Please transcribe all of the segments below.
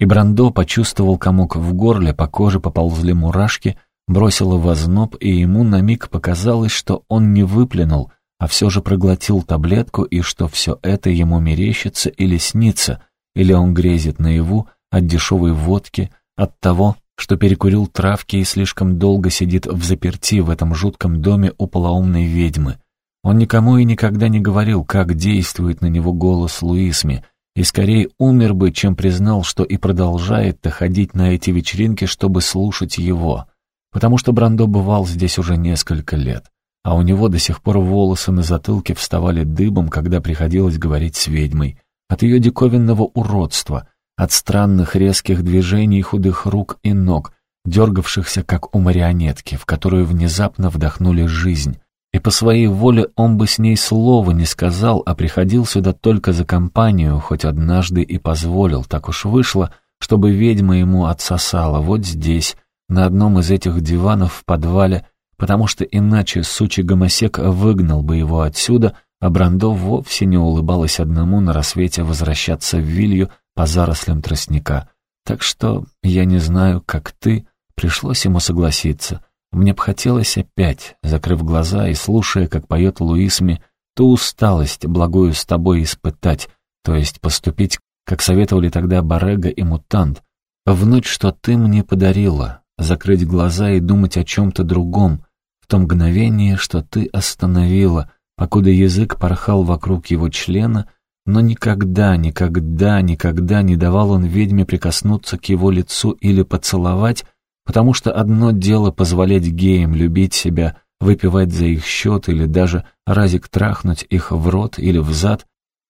И Брандо почувствовал комок в горле, по коже поползли мурашки, бросило в озноб, и ему на миг показалось, что он не выплюнул, а все же проглотил таблетку, и что все это ему мерещится или снится, или он грезит наяву от дешевой водки, от того, что перекурил травки и слишком долго сидит в заперти в этом жутком доме у полоумной ведьмы. Он никому и никогда не говорил, как действует на него голос Луисми, и скорее умер бы, чем признал, что и продолжает-то ходить на эти вечеринки, чтобы слушать его. Потому что Брандо бывал здесь уже несколько лет, а у него до сих пор волосы на затылке вставали дыбом, когда приходилось говорить с ведьмой, от ее диковинного уродства, от странных резких движений худых рук и ног, дергавшихся, как у марионетки, в которую внезапно вдохнули жизнь, и по своей воле он бы с ней слова не сказал, а приходил сюда только за компанию, хоть однажды и позволил. Так уж вышло, чтобы ведьма ему отсосала вот здесь, на одном из этих диванов в подвале, потому что иначе сучий гомосек выгнал бы его отсюда, а Брандо вовсе не улыбалась одному на рассвете возвращаться в Вилью по зарослям тростника. Так что, я не знаю, как ты, пришлось ему согласиться — мне б хотелось опять, закрыв глаза и слушая, как поет Луисми, ту усталость, благую с тобой испытать, то есть поступить, как советовали тогда Барега и Мутант, в ночь, что ты мне подарила, закрыть глаза и думать о чем-то другом, в том мгновении, что ты остановила, покуда язык порхал вокруг его члена, но никогда, никогда, никогда не давал он ведьме прикоснуться к его лицу или поцеловать, Потому что одно дело позволять геям любить себя, выпивать за их счет или даже разик трахнуть их в рот или в зад,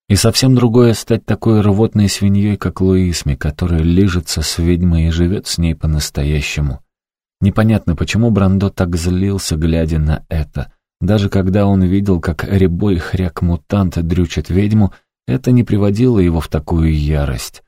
и совсем другое стать такой рвотной свиньей, как Луисми, которая лижется с ведьмой и живет с ней по-настоящему. Непонятно, почему Брандо так злился, глядя на это. Даже когда он видел, как рябой хряк-мутант дрючит ведьму, это не приводило его в такую ярость.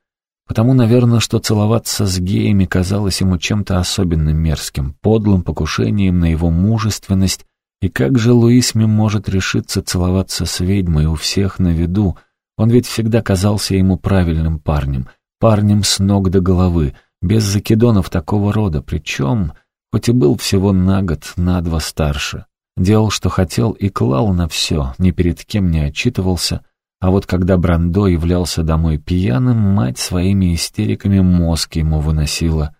Потому, наверное, что целоваться с геями казалось ему чем-то особенно мерзким, подлым покушением на его мужественность, и как же Луисми может решиться целоваться с ведьмой у всех на виду? Он ведь всегда казался ему правильным парнем, парнем с ног до головы, без закидонов такого рода, причем, хоть и был всего на год, на два старше. Делал, что хотел, и клал на все, ни перед кем не отчитывался — а вот когда Брандо являлся домой пьяным, мать своими истериками мозг ему выносила.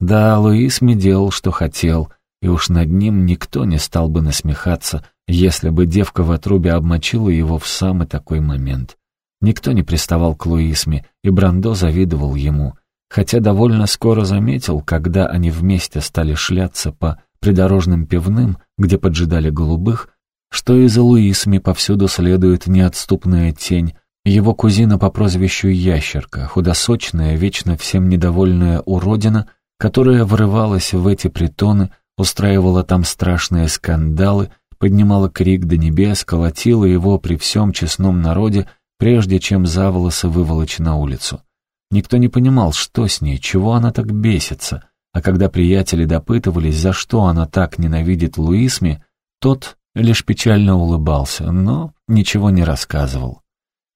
Да, Луис мне делал, что хотел, и уж над ним никто не стал бы насмехаться, если бы девка в отрубе обмочила его в самый такой момент. Никто не приставал к Луисме, и Брандо завидовал ему, хотя довольно скоро заметил, когда они вместе стали шляться по придорожным пивным, где поджидали голубых, что и за Луисами повсюду следует неотступная тень, его кузина по прозвищу Ящерка, худосочная, вечно всем недовольная уродина, которая врывалась в эти притоны, устраивала там страшные скандалы, поднимала крик до небес, колотила его при всем честном народе, прежде чем за волосы выволочь на улицу. Никто не понимал, что с ней, чего она так бесится, а когда приятели допытывались, за что она так ненавидит Луисми, тот лишь печально улыбался, но ничего не рассказывал.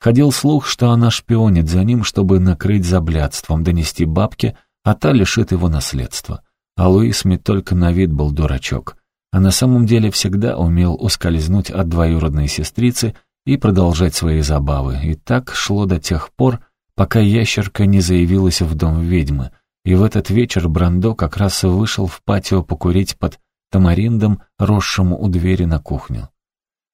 Ходил слух, что она шпионит за ним, чтобы накрыть заблядством, донести бабке, а та лишит его наследства. А Луисми только на вид был дурачок, а на самом деле всегда умел ускользнуть от двоюродной сестрицы и продолжать свои забавы. И так шло до тех пор, пока ящерка не заявилась в дом ведьмы, и в этот вечер Брандо как раз вышел в патио покурить под тамариндом, росшему у двери на кухню.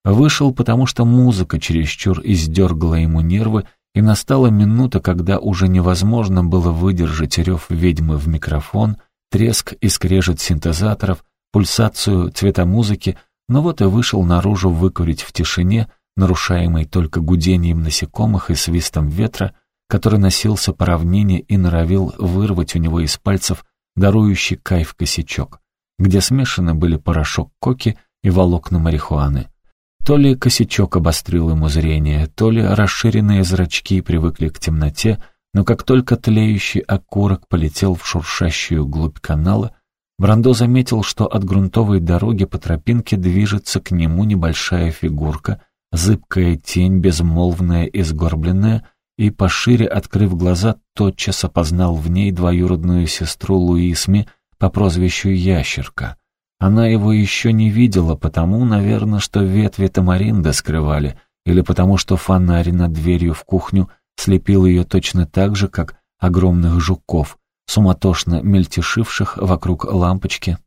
Вышел, потому что музыка чересчур издергала ему нервы, и настала минута, когда уже невозможно было выдержать рев ведьмы в микрофон, треск и скрежет синтезаторов, пульсацию цвета музыки, но вот и вышел наружу выкурить в тишине, нарушаемой только гудением насекомых и свистом ветра, который носился по равнине и норовил вырвать у него из пальцев дарующий кайф косячок где смешаны были порошок коки и волокна марихуаны. То ли косячок обострил ему зрение, то ли расширенные зрачки привыкли к темноте, но как только тлеющий окурок полетел в шуршащую глубь канала, Брандо заметил, что от грунтовой дороги по тропинке движется к нему небольшая фигурка, зыбкая тень, безмолвная и сгорбленная, и, пошире открыв глаза, тотчас опознал в ней двоюродную сестру Луисми по прозвищу Ящерка. Она его еще не видела, потому, наверное, что ветви тамаринда скрывали, или потому, что фонарь над дверью в кухню слепил ее точно так же, как огромных жуков, суматошно мельтешивших вокруг лампочки.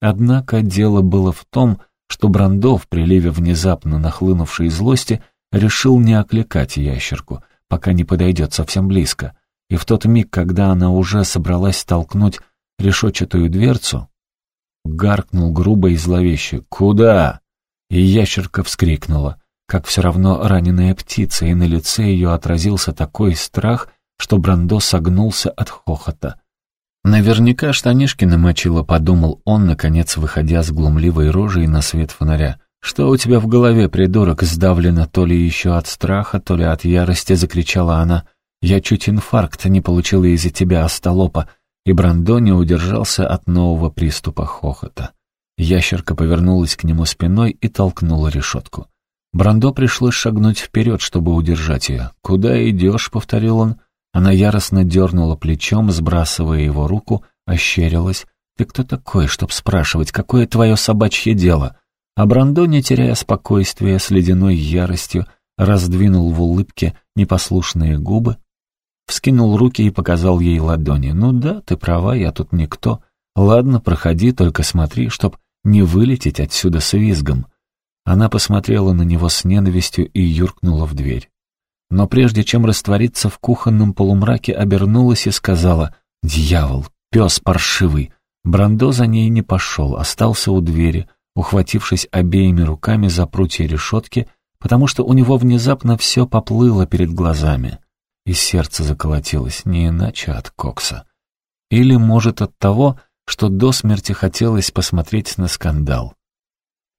Однако дело было в том, что Брандо в приливе внезапно нахлынувшей злости решил не окликать ящерку, пока не подойдет совсем близко, и в тот миг, когда она уже собралась толкнуть решетчатую дверцу, гаркнул грубо и зловеще «Куда?», и ящерка вскрикнула, как все равно раненая птица, и на лице ее отразился такой страх, что Брандо согнулся от хохота. Наверняка штанишки намочила, подумал он, наконец, выходя с глумливой рожей на свет фонаря. «Что у тебя в голове, придурок?» Сдавлена то ли еще от страха, то ли от ярости, закричала она. «Я чуть инфаркт не получила из-за тебя, остолопа!» И Брандо не удержался от нового приступа хохота. Ящерка повернулась к нему спиной и толкнула решетку. Брандо пришлось шагнуть вперед, чтобы удержать ее. «Куда идешь?» — повторил он. Она яростно дернула плечом, сбрасывая его руку, ощерилась. «Ты кто такой, чтоб спрашивать, какое твое собачье дело?» А Брандо, не теряя спокойствия, с ледяной яростью, раздвинул в улыбке непослушные губы, вскинул руки и показал ей ладони. «Ну да, ты права, я тут никто. Ладно, проходи, только смотри, чтоб не вылететь отсюда с визгом». Она посмотрела на него с ненавистью и юркнула в дверь но прежде чем раствориться в кухонном полумраке, обернулась и сказала «Дьявол, пес паршивый!» Брандо за ней не пошел, остался у двери, ухватившись обеими руками за прутья решетки, потому что у него внезапно все поплыло перед глазами. И сердце заколотилось, не иначе от кокса. Или, может, от того, что до смерти хотелось посмотреть на скандал,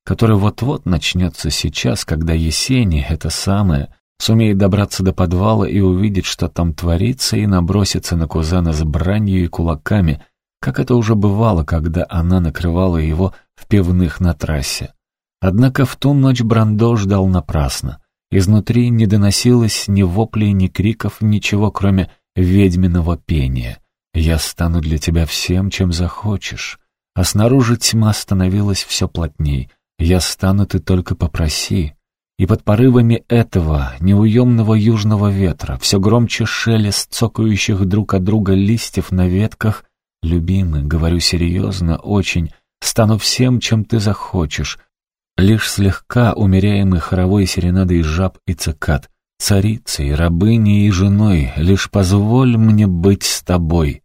который вот-вот начнется сейчас, когда Есения, это самое, сумеет добраться до подвала и увидеть, что там творится, и наброситься на кузена с бранью и кулаками, как это уже бывало, когда она накрывала его в пивных на трассе. Однако в ту ночь Брандо ждал напрасно. Изнутри не доносилось ни воплей, ни криков, ничего, кроме ведьминого пения. «Я стану для тебя всем, чем захочешь». А снаружи тьма становилась все плотней. «Я стану, ты только попроси» и под порывами этого неуемного южного ветра все громче шелест цокающих друг от друга листьев на ветках. «Любимый, говорю серьезно, очень, стану всем, чем ты захочешь, лишь слегка умеряемый хоровой серенадой жаб и цикад, царицей, рабыней и женой, лишь позволь мне быть с тобой».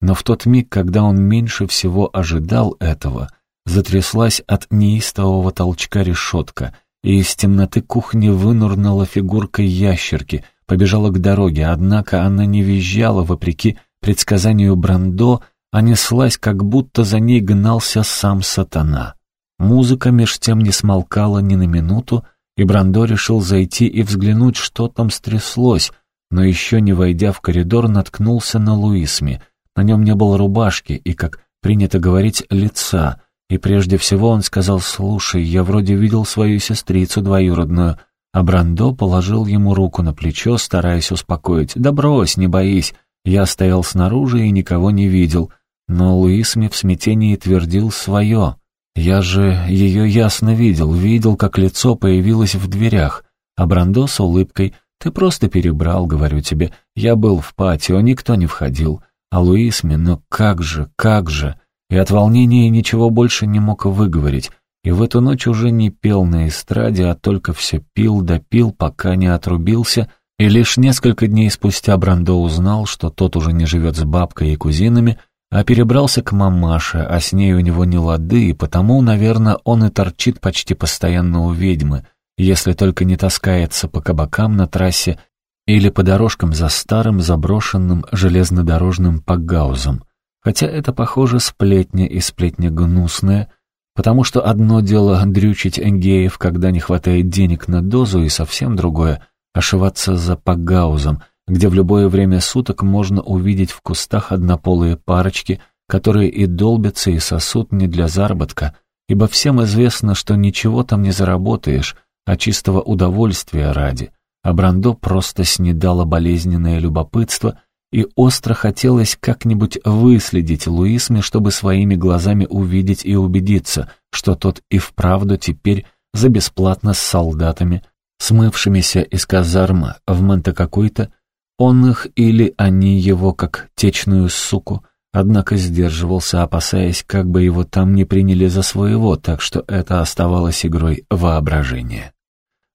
Но в тот миг, когда он меньше всего ожидал этого, затряслась от неистового толчка решетка — и из темноты кухни вынурнула фигурка ящерки, побежала к дороге, однако она не визжала, вопреки предсказанию Брандо, а неслась, как будто за ней гнался сам сатана. Музыка меж тем не смолкала ни на минуту, и Брандо решил зайти и взглянуть, что там стряслось, но еще не войдя в коридор, наткнулся на Луисми. На нем не было рубашки и, как принято говорить, лица — и прежде всего он сказал, «Слушай, я вроде видел свою сестрицу двоюродную». А Брандо положил ему руку на плечо, стараясь успокоить. «Да брось, не боись. Я стоял снаружи и никого не видел». Но Луисми в смятении твердил свое. «Я же ее ясно видел, видел, как лицо появилось в дверях». А Брандо с улыбкой «Ты просто перебрал, говорю тебе. Я был в патио, никто не входил». А Луисми, ну как же, как же и от волнения ничего больше не мог выговорить, и в эту ночь уже не пел на эстраде, а только все пил да пил, пока не отрубился, и лишь несколько дней спустя Брандо узнал, что тот уже не живет с бабкой и кузинами, а перебрался к мамаше, а с ней у него не лады, и потому, наверное, он и торчит почти постоянно у ведьмы, если только не таскается по кабакам на трассе или по дорожкам за старым заброшенным железнодорожным пагаузом. Хотя это, похоже, сплетня и сплетня гнусная, потому что одно дело дрючить геев, когда не хватает денег на дозу, и совсем другое — ошиваться за пагаузом, где в любое время суток можно увидеть в кустах однополые парочки, которые и долбятся, и сосут не для заработка, ибо всем известно, что ничего там не заработаешь, а чистого удовольствия ради. а Брандо просто снедало болезненное любопытство, и остро хотелось как-нибудь выследить Луисми, чтобы своими глазами увидеть и убедиться, что тот и вправду теперь за бесплатно с солдатами, смывшимися из казарма в Монте какой-то, он их или они его как течную суку, однако сдерживался, опасаясь, как бы его там не приняли за своего, так что это оставалось игрой воображения.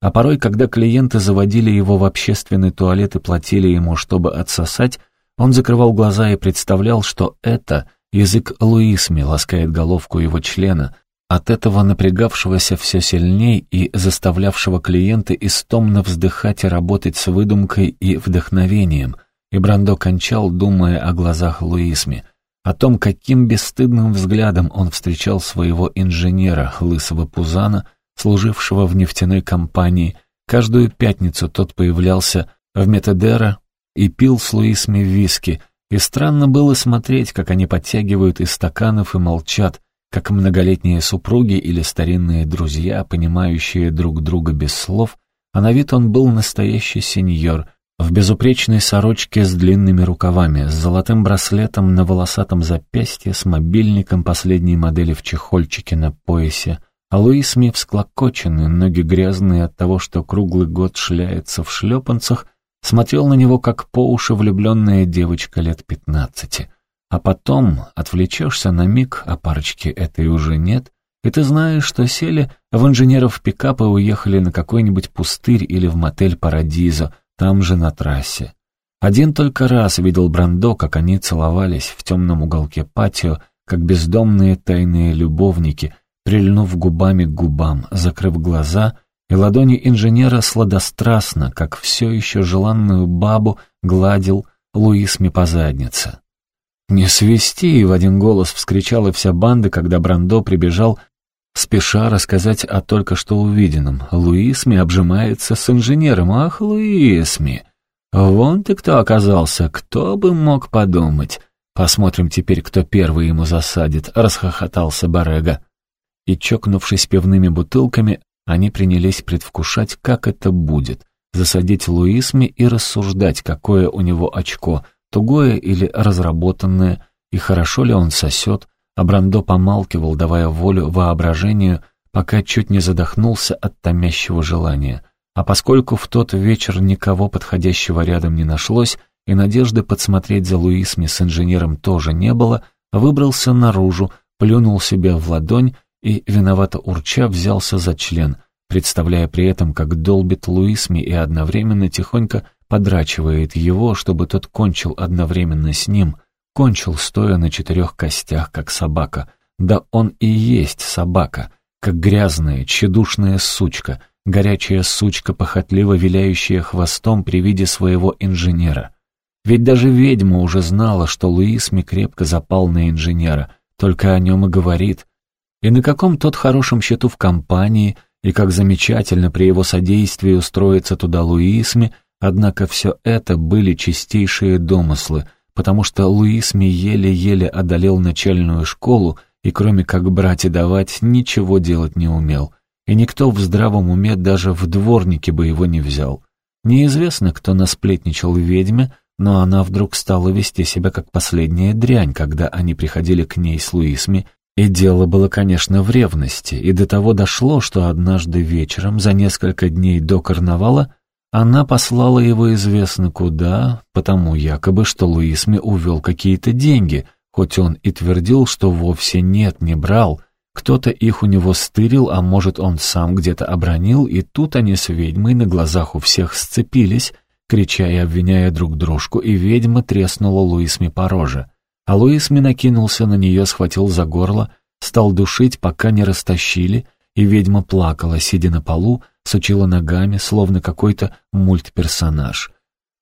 А порой, когда клиенты заводили его в общественный туалет и платили ему, чтобы отсосать, он закрывал глаза и представлял, что это язык Луисми ласкает головку его члена, от этого напрягавшегося все сильней и заставлявшего клиента истомно вздыхать и работать с выдумкой и вдохновением, и Брандо кончал, думая о глазах Луисми, о том, каким бесстыдным взглядом он встречал своего инженера, лысого Пузана, служившего в нефтяной компании. Каждую пятницу тот появлялся в Метадера и пил с Луисми виски, и странно было смотреть, как они подтягивают из стаканов и молчат, как многолетние супруги или старинные друзья, понимающие друг друга без слов, а на вид он был настоящий сеньор, в безупречной сорочке с длинными рукавами, с золотым браслетом на волосатом запястье, с мобильником последней модели в чехольчике на поясе, а Луис Ми всклокоченный, ноги грязные от того, что круглый год шляется в шлепанцах, смотрел на него, как по уши влюбленная девочка лет пятнадцати. А потом отвлечешься на миг, а парочки этой уже нет, и ты знаешь, что сели в инженеров пикапа и уехали на какой-нибудь пустырь или в мотель «Парадизо», там же на трассе. Один только раз видел Брандо, как они целовались в темном уголке патио, как бездомные тайные любовники, прильнув губами к губам, закрыв глаза, и ладони инженера сладострастно, как все еще желанную бабу, гладил Луисми по заднице. «Не свисти!» — в один голос вскричала вся банда, когда Брандо прибежал, спеша рассказать о только что увиденном. Луисми обжимается с инженером. «Ах, Луисми! Вон ты кто оказался! Кто бы мог подумать!» «Посмотрим теперь, кто первый ему засадит», — расхохотался Барега. И, чокнувшись пивными бутылками, они принялись предвкушать, как это будет — засадить Луисми и рассуждать, какое у него очко — тугое или разработанное, и хорошо ли он сосет, а Брандо помалкивал, давая волю воображению, пока чуть не задохнулся от томящего желания. А поскольку в тот вечер никого подходящего рядом не нашлось, и надежды подсмотреть за Луисми с инженером тоже не было, выбрался наружу, плюнул себе в ладонь и, виновато урча, взялся за член, представляя при этом, как долбит Луисми и одновременно тихонько подрачивает его, чтобы тот кончил одновременно с ним, кончил стоя на четырех костях, как собака. Да он и есть собака, как грязная, тщедушная сучка, горячая сучка, похотливо виляющая хвостом при виде своего инженера. Ведь даже ведьма уже знала, что Луисми крепко запал на инженера, только о нем и говорит. И на каком тот хорошем счету в компании, и как замечательно при его содействии устроиться туда Луисми, Однако все это были чистейшие домыслы, потому что Луис Ми еле-еле одолел начальную школу и кроме как брать и давать ничего делать не умел. И никто в здравом уме даже в дворнике бы его не взял. Неизвестно, кто насплетничал ведьме, но она вдруг стала вести себя как последняя дрянь, когда они приходили к ней с Луисми, и дело было, конечно, в ревности, и до того дошло, что однажды вечером, за несколько дней до карнавала, она послала его известно куда, потому якобы, что Луисми увел какие-то деньги, хоть он и твердил, что вовсе нет, не брал. Кто-то их у него стырил, а может, он сам где-то обронил, и тут они с ведьмой на глазах у всех сцепились, крича и обвиняя друг дружку, и ведьма треснула Луисми по роже. А Луисми накинулся на нее, схватил за горло, стал душить, пока не растащили, и ведьма плакала, сидя на полу, сучила ногами, словно какой-то мультперсонаж.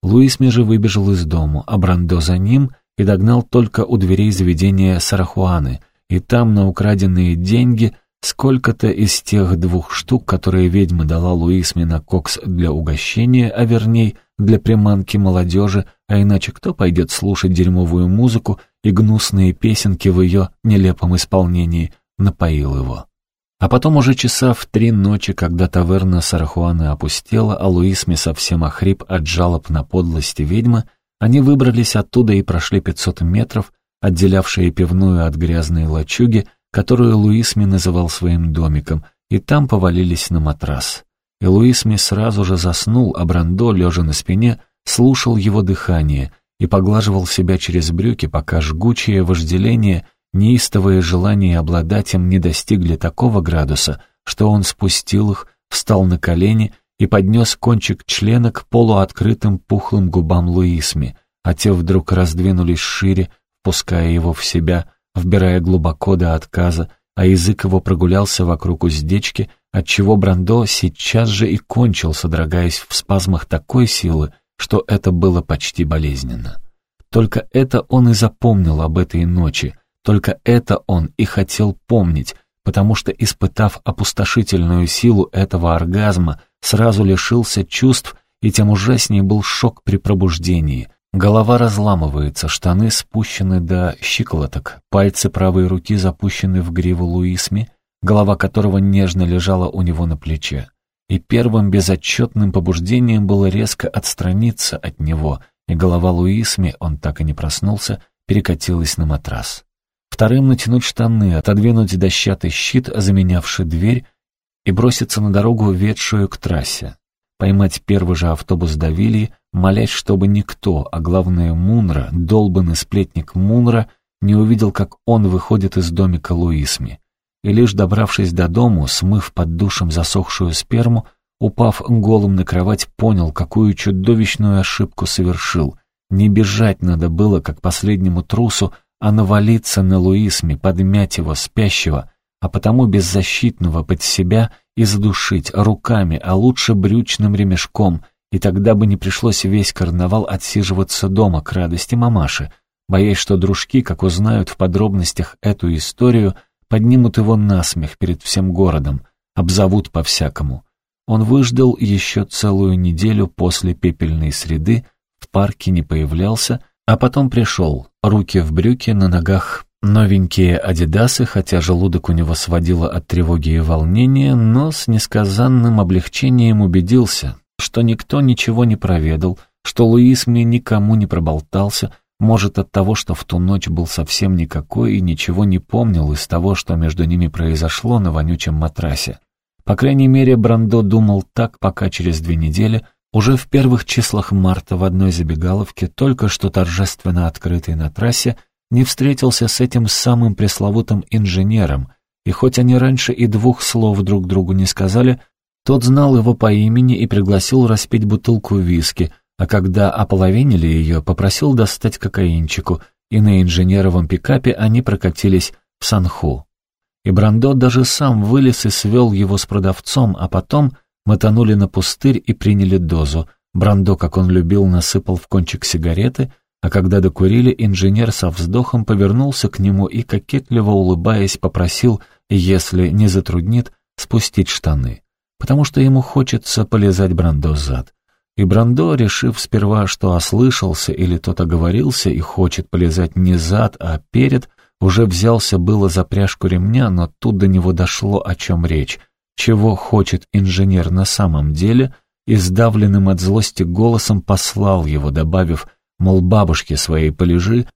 Луис же выбежал из дому, а Брандо за ним и догнал только у дверей заведения Сарахуаны, и там на украденные деньги сколько-то из тех двух штук, которые ведьма дала Луисме на кокс для угощения, а верней для приманки молодежи, а иначе кто пойдет слушать дерьмовую музыку и гнусные песенки в ее нелепом исполнении, напоил его. А потом уже часа в три ночи, когда таверна Сарахуаны опустела, а Луисми совсем охрип от жалоб на подлости ведьмы, они выбрались оттуда и прошли 500 метров, отделявшие пивную от грязной лачуги, которую Луисми называл своим домиком, и там повалились на матрас. И Луисми сразу же заснул, а Брандо, лежа на спине, слушал его дыхание и поглаживал себя через брюки, пока жгучее вожделение — Неистовые желания обладать им не достигли такого градуса, что он спустил их, встал на колени и поднес кончик члена к полуоткрытым пухлым губам Луисми, а те вдруг раздвинулись шире, впуская его в себя, вбирая глубоко до отказа, а язык его прогулялся вокруг уздечки, отчего Брандо сейчас же и кончил, содрогаясь в спазмах такой силы, что это было почти болезненно. Только это он и запомнил об этой ночи — только это он и хотел помнить, потому что, испытав опустошительную силу этого оргазма, сразу лишился чувств, и тем ужаснее был шок при пробуждении. Голова разламывается, штаны спущены до щиколоток, пальцы правой руки запущены в гриву Луисми, голова которого нежно лежала у него на плече. И первым безотчетным побуждением было резко отстраниться от него, и голова Луисми, он так и не проснулся, перекатилась на матрас. Вторым натянуть штаны, отодвинуть дощатый щит, заменявший дверь, и броситься на дорогу, ведшую к трассе. Поймать первый же автобус до Вильи, молясь, чтобы никто, а главное Мунра, долбанный сплетник Мунра, не увидел, как он выходит из домика Луисми. И лишь добравшись до дому, смыв под душем засохшую сперму, упав голым на кровать, понял, какую чудовищную ошибку совершил. Не бежать надо было, как последнему трусу, а навалиться на Луисми, подмять его спящего, а потому беззащитного под себя и задушить руками, а лучше брючным ремешком, и тогда бы не пришлось весь карнавал отсиживаться дома к радости мамаши, боясь, что дружки, как узнают в подробностях эту историю, поднимут его насмех перед всем городом, обзовут по-всякому. Он выждал еще целую неделю после пепельной среды, в парке не появлялся, а потом пришел, руки в брюки, на ногах новенькие адидасы, хотя желудок у него сводило от тревоги и волнения, но с несказанным облегчением убедился, что никто ничего не проведал, что Луис мне никому не проболтался, может от того, что в ту ночь был совсем никакой и ничего не помнил из того, что между ними произошло на вонючем матрасе. По крайней мере, Брандо думал так, пока через две недели — уже в первых числах марта в одной забегаловке, только что торжественно открытой на трассе, не встретился с этим самым пресловутым инженером, и хоть они раньше и двух слов друг другу не сказали, тот знал его по имени и пригласил распить бутылку виски, а когда ополовинили ее, попросил достать кокаинчику, и на инженеровом пикапе они прокатились в Санху. И Брандо даже сам вылез и свел его с продавцом, а потом Мотанули на пустырь и приняли дозу. Брандо, как он любил, насыпал в кончик сигареты, а когда докурили, инженер со вздохом повернулся к нему и, кокетливо улыбаясь, попросил, если не затруднит, спустить штаны, потому что ему хочется полезать Брандо зад. И Брандо, решив сперва, что ослышался или тот оговорился и хочет полезать не зад, а перед, уже взялся было за пряжку ремня, но тут до него дошло, о чем речь чего хочет инженер на самом деле, и сдавленным от злости голосом послал его, добавив, мол, бабушке своей полежи,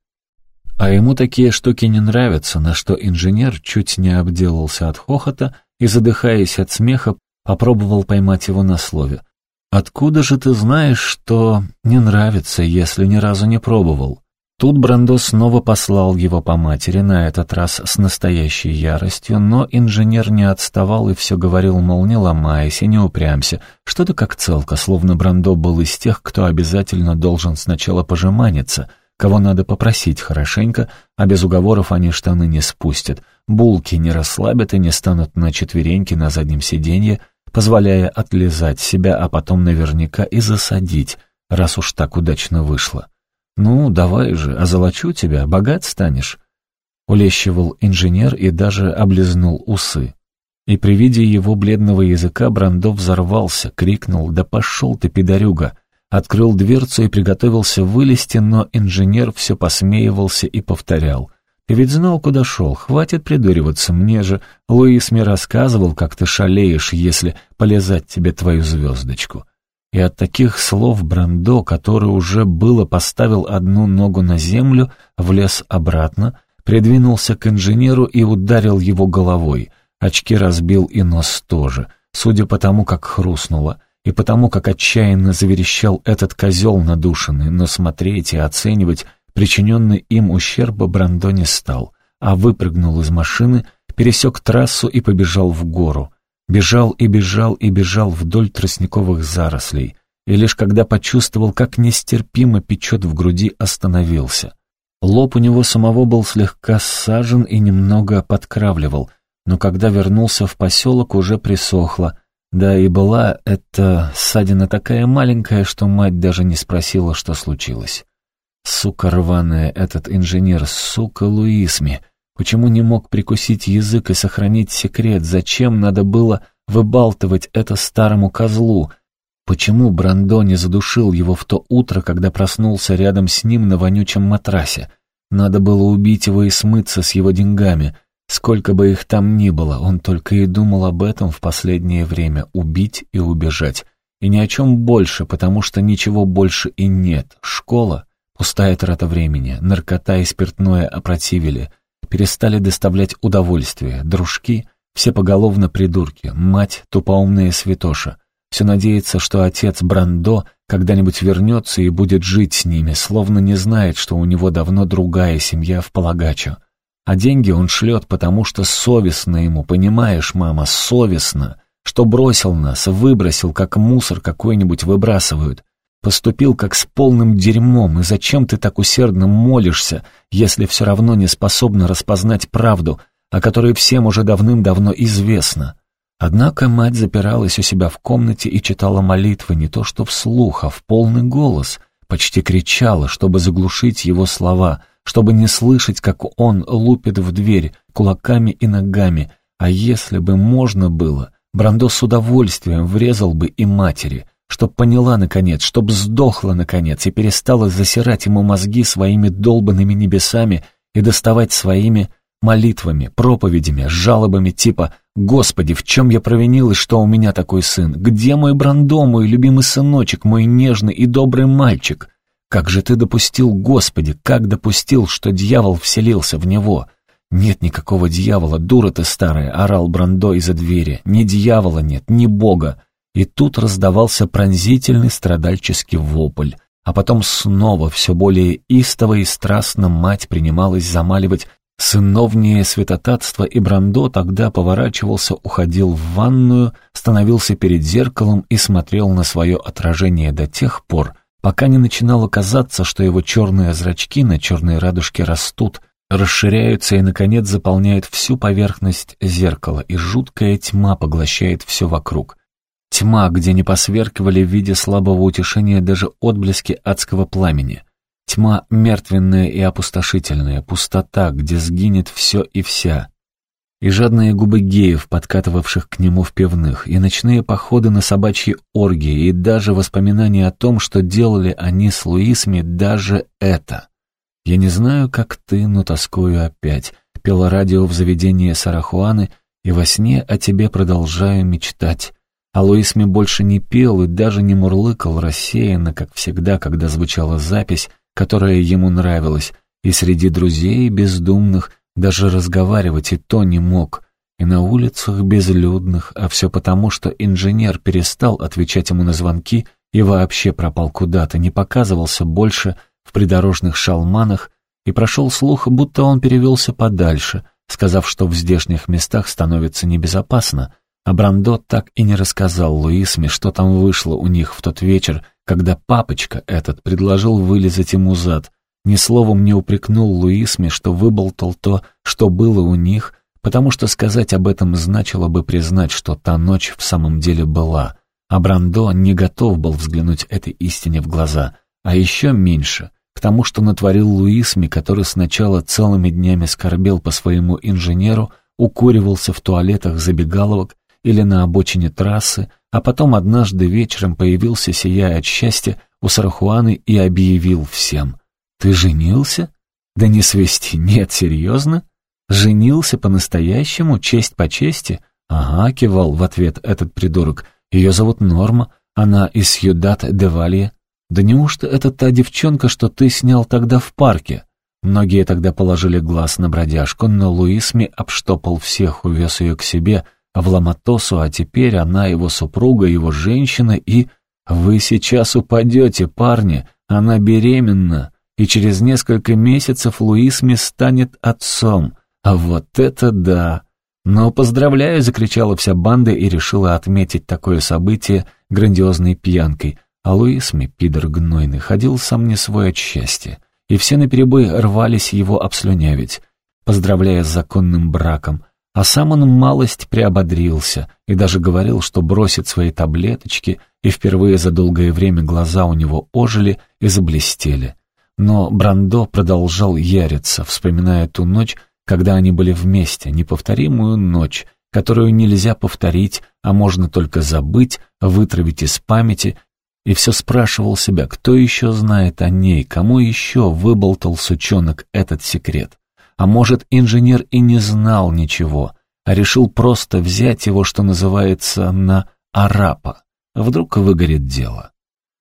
а ему такие штуки не нравятся, на что инженер чуть не обделался от хохота и, задыхаясь от смеха, попробовал поймать его на слове. «Откуда же ты знаешь, что не нравится, если ни разу не пробовал?» Тут Брандо снова послал его по матери, на этот раз с настоящей яростью, но инженер не отставал и все говорил, мол, не ломайся, не упрямся. Что-то как целка, словно Брандо был из тех, кто обязательно должен сначала пожеманиться, кого надо попросить хорошенько, а без уговоров они штаны не спустят, булки не расслабят и не станут на четвереньки на заднем сиденье, позволяя отлезать себя, а потом наверняка и засадить, раз уж так удачно вышло. «Ну, давай же, озолочу тебя, богат станешь», — улещивал инженер и даже облизнул усы. И при виде его бледного языка Брандов взорвался, крикнул «Да пошел ты, пидорюга!» Открыл дверцу и приготовился вылезти, но инженер все посмеивался и повторял И ведь знал, куда шел. Хватит придуриваться. Мне же Луис мне рассказывал, как ты шалеешь, если полезать тебе твою звездочку. И от таких слов Брандо, который уже было поставил одну ногу на землю, влез обратно, придвинулся к инженеру и ударил его головой. Очки разбил и нос тоже, судя по тому, как хрустнуло, и потому, как отчаянно заверещал этот козел надушенный, но смотреть и оценивать причиненный им ущерб Брандо не стал, а выпрыгнул из машины, пересек трассу и побежал в гору. Бежал и бежал и бежал вдоль тростниковых зарослей, и лишь когда почувствовал, как нестерпимо печет в груди, остановился. Лоб у него самого был слегка сажен и немного подкравливал, но когда вернулся в поселок, уже присохло, да и была эта ссадина такая маленькая, что мать даже не спросила, что случилось. Сука рваная, этот инженер, сука Луисми. Почему не мог прикусить язык и сохранить секрет? Зачем надо было выбалтывать это старому козлу? Почему Брандо не задушил его в то утро, когда проснулся рядом с ним на вонючем матрасе? Надо было убить его и смыться с его деньгами. Сколько бы их там ни было, он только и думал об этом в последнее время — убить и убежать. И ни о чем больше, потому что ничего больше и нет. Школа — пустая трата времени, наркота и спиртное опротивили, перестали доставлять удовольствие, дружки — все поголовно придурки, мать — тупоумная святоша. Все надеется, что отец Брандо когда-нибудь вернется и будет жить с ними, словно не знает, что у него давно другая семья в Полагачо. А деньги он шлет, потому что совестно ему, понимаешь, мама, совестно, что бросил нас, выбросил, как мусор какой-нибудь выбрасывают. Поступил как с полным дерьмом, и зачем ты так усердно молишься, если все равно не способна распознать правду, о которой всем уже давным-давно известно? Однако мать запиралась у себя в комнате и читала молитвы не то что вслух, а в полный голос, почти кричала, чтобы заглушить его слова — чтобы не слышать, как он лупит в дверь кулаками и ногами, а если бы можно было, Брандо с удовольствием врезал бы и матери, чтоб поняла, наконец, чтоб сдохла, наконец, и перестала засирать ему мозги своими долбанными небесами и доставать своими молитвами, проповедями, жалобами типа «Господи, в чем я провинилась, что у меня такой сын? Где мой Брандо, мой любимый сыночек, мой нежный и добрый мальчик?» Как же ты допустил, Господи, как допустил, что дьявол вселился в него? Нет никакого дьявола, дура ты старая, орал Брандо из-за двери. Ни дьявола нет, ни Бога. И тут раздавался пронзительный страдальческий вопль. А потом снова, все более истово и страстно, мать принималась замаливать сыновнее святотатство, и Брандо тогда поворачивался, уходил в ванную, становился перед зеркалом и смотрел на свое отражение до тех пор, пока не начинало казаться, что его черные зрачки на черной радужке растут, расширяются и, наконец, заполняют всю поверхность зеркала, и жуткая тьма поглощает все вокруг. Тьма, где не посверкивали в виде слабого утешения даже отблески адского пламени. Тьма мертвенная и опустошительная, пустота, где сгинет все и вся, и жадные губы геев, подкатывавших к нему в пивных, и ночные походы на собачьи оргии, и даже воспоминания о том, что делали они с Луисми, даже это. «Я не знаю, как ты, но тоскую опять», — пела радио в заведении Сарахуаны, и во сне о тебе продолжаю мечтать. А больше не пел и даже не мурлыкал рассеянно, как всегда, когда звучала запись, которая ему нравилась, и среди друзей бездумных — даже разговаривать и то не мог. И на улицах безлюдных, а все потому, что инженер перестал отвечать ему на звонки и вообще пропал куда-то, не показывался больше в придорожных шалманах, и прошел слух, будто он перевелся подальше, сказав, что в здешних местах становится небезопасно, а Брандо так и не рассказал Луисме, что там вышло у них в тот вечер, когда папочка этот предложил вылезать ему зад, ни словом не упрекнул Луисме, что выболтал то, что было у них, потому что сказать об этом значило бы признать, что та ночь в самом деле была, а Брандо не готов был взглянуть этой истине в глаза, а еще меньше — к тому, что натворил Луисме, который сначала целыми днями скорбел по своему инженеру, укуривался в туалетах забегаловок или на обочине трассы, а потом однажды вечером появился, сияя от счастья, у Сарахуаны и объявил всем — «Ты женился?» Да не свести, нет, серьезно? Женился по-настоящему, честь по чести? Ага, кивал в ответ этот придурок. Ее зовут Норма, она из Сьюдат-де-Валье. Да неужто это та девчонка, что ты снял тогда в парке? Многие тогда положили глаз на бродяжку, но Луисми обштопал всех, увез ее к себе, в Ламатосу, а теперь она его супруга, его женщина, и... Вы сейчас упадете, парни, она беременна, и через несколько месяцев Луисми станет отцом. А вот это да! «Но поздравляю!» — закричала вся банда и решила отметить такое событие грандиозной пьянкой. А Луисми, пидор гнойный, ходил сам не свой от счастья. И все наперебой рвались его обслюнявить, поздравляя с законным браком. А сам он малость приободрился и даже говорил, что бросит свои таблеточки, и впервые за долгое время глаза у него ожили и заблестели. Но Брандо продолжал яриться, вспоминая ту ночь, когда они были вместе, неповторимую ночь, которую нельзя повторить, а можно только забыть, вытравить из памяти, и все спрашивал себя, кто еще знает о ней, кому еще выболтал сучонок этот секрет. А может, инженер и не знал ничего, а решил просто взять его, что называется, на арапа. Вдруг выгорит дело.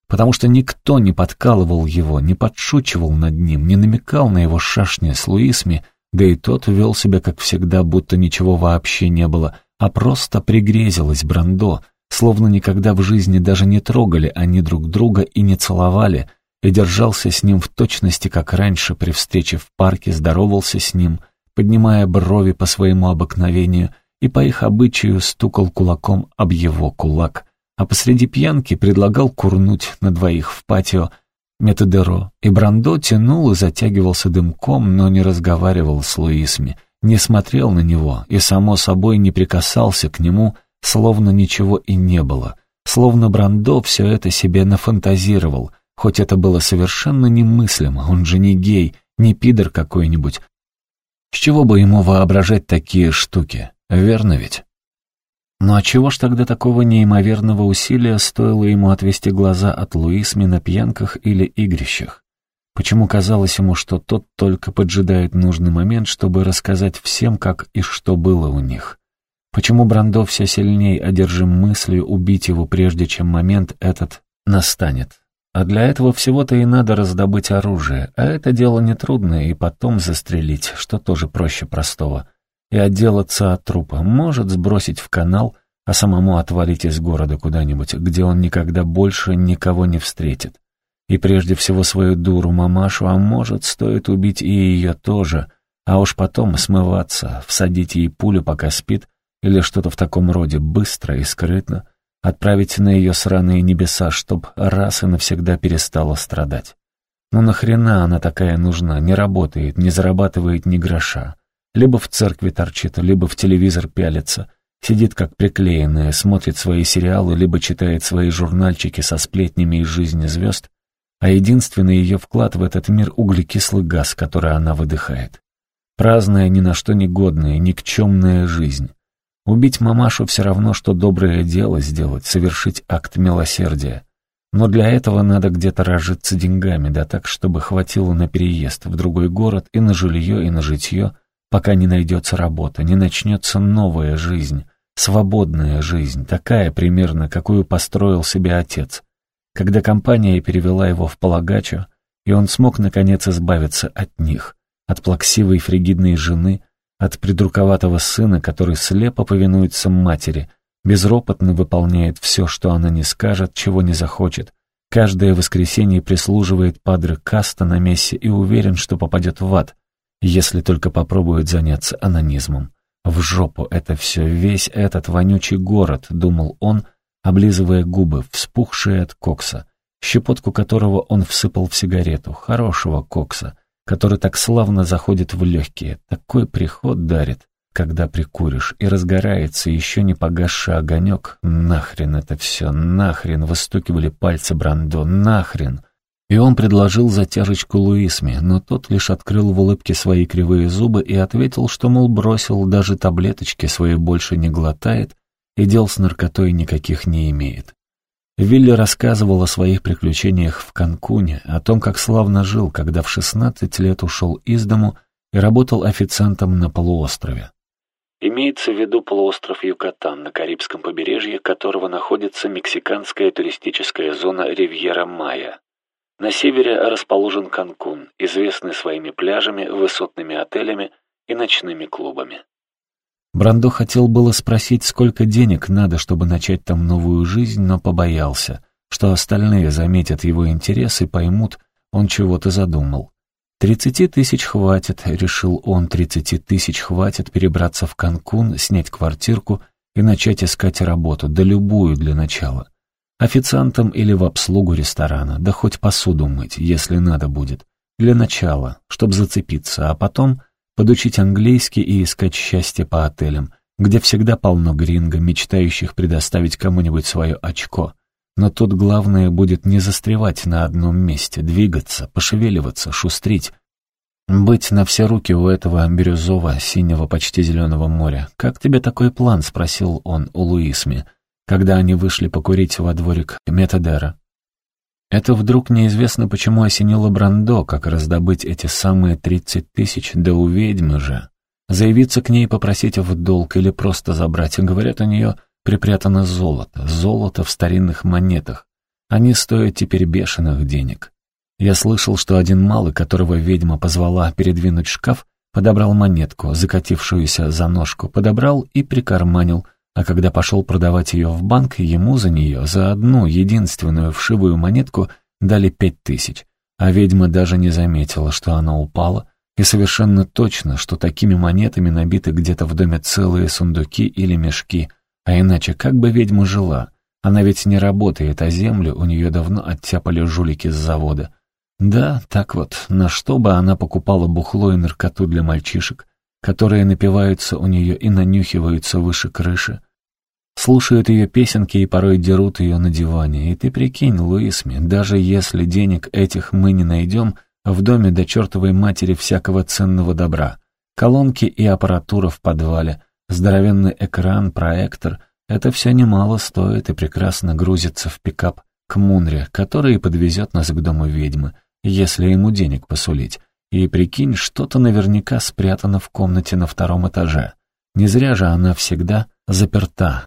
Потому что никто не подкалывал его, не подшучивал над ним, не намекал на его шашни с Луисми, да и тот вел себя, как всегда, будто ничего вообще не было, а просто пригрезилось Брандо, словно никогда в жизни даже не трогали они друг друга и не целовали, и держался с ним в точности, как раньше при встрече в парке, здоровался с ним, поднимая брови по своему обыкновению, и по их обычаю стукал кулаком об его кулак, а посреди пьянки предлагал курнуть на двоих в патио, Метадеро, и Брандо тянул и затягивался дымком, но не разговаривал с Луисми, не смотрел на него и, само собой, не прикасался к нему, словно ничего и не было, словно Брандо все это себе нафантазировал, хоть это было совершенно немыслимо, он же не гей, не пидор какой-нибудь. С чего бы ему воображать такие штуки, верно ведь? Но отчего ж тогда такого неимоверного усилия стоило ему отвести глаза от Луисми на пьянках или игрищах? Почему казалось ему, что тот только поджидает нужный момент, чтобы рассказать всем, как и что было у них? Почему Брандо все сильнее одержим мыслью убить его, прежде чем момент этот настанет? А для этого всего-то и надо раздобыть оружие, а это дело нетрудное, и потом застрелить, что тоже проще простого — и отделаться от трупа, может сбросить в канал, а самому отвалить из города куда-нибудь, где он никогда больше никого не встретит. И прежде всего свою дуру мамашу, а может, стоит убить и ее тоже, а уж потом смываться, всадить ей пулю, пока спит, или что-то в таком роде, быстро и скрытно, отправить на ее сраные небеса, чтоб раз и навсегда перестала страдать. Ну нахрена она такая нужна, не работает, не зарабатывает ни гроша. Либо в церкви торчит, либо в телевизор пялится. Сидит как приклеенная, смотрит свои сериалы, либо читает свои журнальчики со сплетнями из жизни звезд, а единственный ее вклад в этот мир — углекислый газ, который она выдыхает. Праздная, ни на что не годная, никчемная жизнь. Убить мамашу все равно, что доброе дело сделать, совершить акт милосердия. Но для этого надо где-то разжиться деньгами, да так, чтобы хватило на переезд в другой город и на жилье, и на житье, пока не найдется работа, не начнется новая жизнь, свободная жизнь, такая примерно, какую построил себе отец. Когда компания перевела его в Полагачу, и он смог наконец избавиться от них, от плаксивой фригидной жены, от придурковатого сына, который слепо повинуется матери, безропотно выполняет все, что она не скажет, чего не захочет, каждое воскресенье прислуживает падре Каста на мессе и уверен, что попадет в ад, если только попробует заняться анонизмом. В жопу это все, весь этот вонючий город, думал он, облизывая губы, вспухшие от кокса, щепотку которого он всыпал в сигарету, хорошего кокса, который так славно заходит в легкие, такой приход дарит, когда прикуришь, и разгорается еще не погасший огонек. Нахрен это все, нахрен, выстукивали пальцы Брандо, нахрен. И он предложил затяжечку Луисме, но тот лишь открыл в улыбке свои кривые зубы и ответил, что, мол, бросил, даже таблеточки свои больше не глотает и дел с наркотой никаких не имеет. Вилли рассказывал о своих приключениях в Канкуне, о том, как славно жил, когда в 16 лет ушел из дому и работал официантом на полуострове. Имеется в виду полуостров Юкатан на Карибском побережье, которого находится мексиканская туристическая зона Ривьера Майя. На севере расположен Канкун, известный своими пляжами, высотными отелями и ночными клубами. Брандо хотел было спросить, сколько денег надо, чтобы начать там новую жизнь, но побоялся, что остальные заметят его интерес и поймут, он чего-то задумал. «Тридцати тысяч хватит», — решил он, «тридцати тысяч хватит перебраться в Канкун, снять квартирку и начать искать работу, да любую для начала. Официантом или в обслугу ресторана, да хоть посуду мыть, если надо будет. Для начала, чтобы зацепиться, а потом подучить английский и искать счастье по отелям, где всегда полно гринго, мечтающих предоставить кому-нибудь свое очко. Но тут главное будет не застревать на одном месте, двигаться, пошевеливаться, шустрить. Быть на все руки у этого бирюзового, синего, почти зеленого моря. «Как тебе такой план?» — спросил он у Луисми, когда они вышли покурить во дворик Метадера. Это вдруг неизвестно почему осенило Брандо, как раздобыть эти самые тридцать тысяч, да у ведьмы же. Заявиться к ней попросить в долг или просто забрать. Говорят, у нее припрятано золото, золото в старинных монетах. Они стоят теперь бешеных денег. Я слышал, что один малый, которого ведьма позвала передвинуть шкаф, подобрал монетку, закатившуюся за ножку, подобрал и прикарманил, а когда пошел продавать ее в банк, ему за нее, за одну единственную вшивую монетку, дали пять тысяч. А ведьма даже не заметила, что она упала, и совершенно точно, что такими монетами набиты где-то в доме целые сундуки или мешки. А иначе как бы ведьма жила? Она ведь не работает, а землю у нее давно оттяпали жулики с завода. Да, так вот, на что бы она покупала бухло и наркоту для мальчишек, которые напиваются у нее и нанюхиваются выше крыши. Слушают ее песенки и порой дерут ее на диване. И ты прикинь, Луисми, даже если денег этих мы не найдем, в доме до чертовой матери всякого ценного добра. Колонки и аппаратура в подвале, здоровенный экран, проектор — это все немало стоит и прекрасно грузится в пикап к Мунре, который подвезет нас к дому ведьмы, если ему денег посулить. И прикинь, что-то наверняка спрятано в комнате на втором этаже. Не зря же она всегда заперта.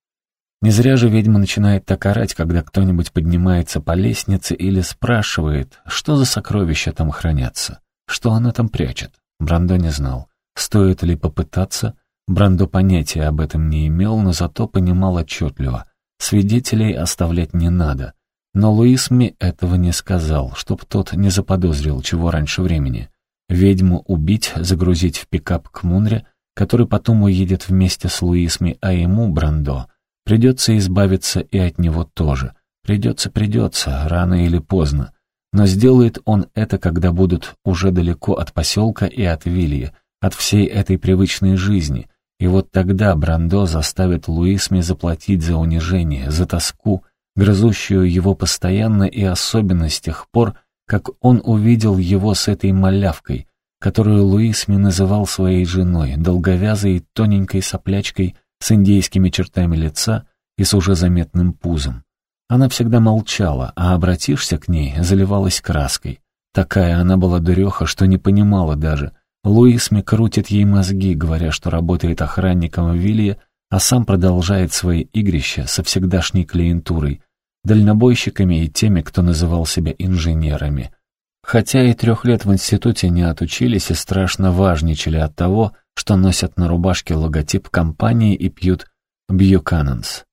Не зря же ведьма начинает так орать, когда кто-нибудь поднимается по лестнице или спрашивает, что за сокровища там хранятся, что она там прячет. Брандо не знал, стоит ли попытаться. Брандо понятия об этом не имел, но зато понимал отчетливо. Свидетелей оставлять не надо. Но Луис мне этого не сказал, чтоб тот не заподозрил, чего раньше времени. Ведьму убить, загрузить в пикап к Мунре, который потом уедет вместе с Луисми, а ему, Брандо, придется избавиться и от него тоже. Придется, придется, рано или поздно. Но сделает он это, когда будут уже далеко от поселка и от Вилья, от всей этой привычной жизни. И вот тогда Брандо заставит Луисми заплатить за унижение, за тоску, грызущую его постоянно и особенно с тех пор, как он увидел его с этой малявкой, которую Луисми называл своей женой, долговязой тоненькой соплячкой с индейскими чертами лица и с уже заметным пузом. Она всегда молчала, а обратишься к ней, заливалась краской. Такая она была дуреха, что не понимала даже. Луисми крутит ей мозги, говоря, что работает охранником в Вилье, а сам продолжает свои игрища со всегдашней клиентурой, дальнобойщиками и теми, кто называл себя инженерами. Хотя и трех лет в институте не отучились и страшно важничали от того, что носят на рубашке логотип компании и пьют Бьюкананс.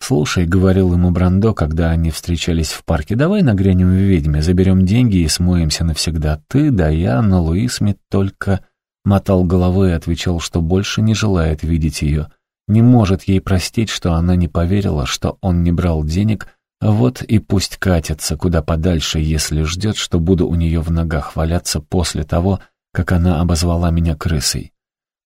«Слушай», — говорил ему Брандо, когда они встречались в парке, «давай нагрянем в ведьме, заберем деньги и смоемся навсегда. Ты, да я, но Луис Смит только...» Мотал головой и отвечал, что больше не желает видеть ее. Не может ей простить, что она не поверила, что он не брал денег, вот и пусть катится куда подальше, если ждет, что буду у нее в ногах валяться после того, как она обозвала меня крысой.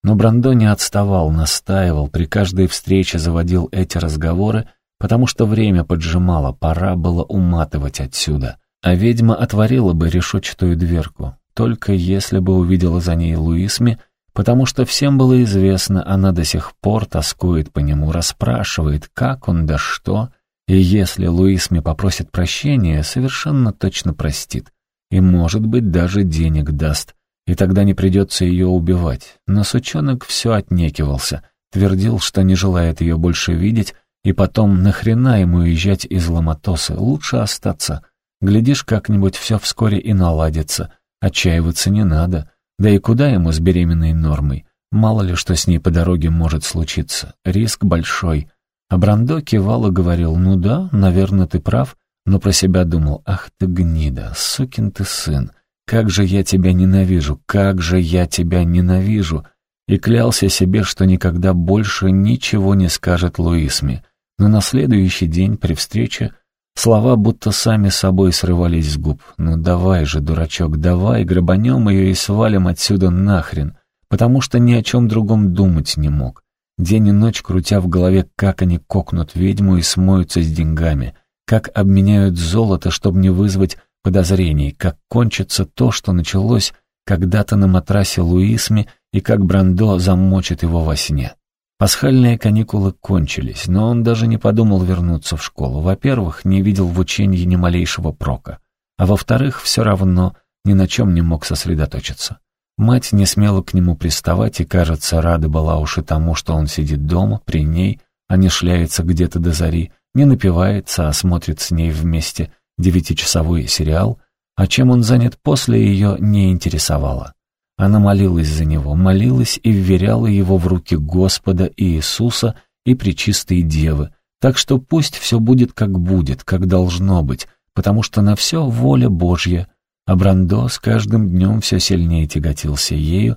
Но Брандо не отставал, настаивал, при каждой встрече заводил эти разговоры, потому что время поджимало, пора было уматывать отсюда. А ведьма отворила бы решетчатую дверку, только если бы увидела за ней Луисми, потому что всем было известно, она до сих пор тоскует по нему, расспрашивает, как он да что, И если Луисми попросит прощения, совершенно точно простит. И, может быть, даже денег даст. И тогда не придется ее убивать. Но сучонок все отнекивался, твердил, что не желает ее больше видеть, и потом нахрена ему уезжать из Ломатоса, лучше остаться. Глядишь, как-нибудь все вскоре и наладится. Отчаиваться не надо. Да и куда ему с беременной нормой? Мало ли, что с ней по дороге может случиться. Риск большой. А Брандо кивал и говорил, ну да, наверное, ты прав, но про себя думал, ах ты гнида, сукин ты сын, как же я тебя ненавижу, как же я тебя ненавижу. И клялся себе, что никогда больше ничего не скажет Луисме. Но на следующий день при встрече слова будто сами собой срывались с губ. «Ну давай же, дурачок, давай, грабанем ее и свалим отсюда нахрен», потому что ни о чем другом думать не мог. День и ночь крутя в голове, как они кокнут ведьму и смоются с деньгами, как обменяют золото, чтобы не вызвать подозрений, как кончится то, что началось когда-то на матрасе Луисми, и как Брандо замочит его во сне. Пасхальные каникулы кончились, но он даже не подумал вернуться в школу. Во-первых, не видел в учении ни малейшего прока, а во-вторых, все равно ни на чем не мог сосредоточиться. Мать не смела к нему приставать и, кажется, рада была уж и тому, что он сидит дома, при ней, а не шляется где-то до зари, не напивается, а смотрит с ней вместе девятичасовой сериал, а чем он занят после ее не интересовало. Она молилась за него, молилась и вверяла его в руки Господа Иисуса и Пречистой Девы, так что пусть все будет как будет, как должно быть, потому что на все воля Божья — а Брандо с каждым днем все сильнее тяготился ею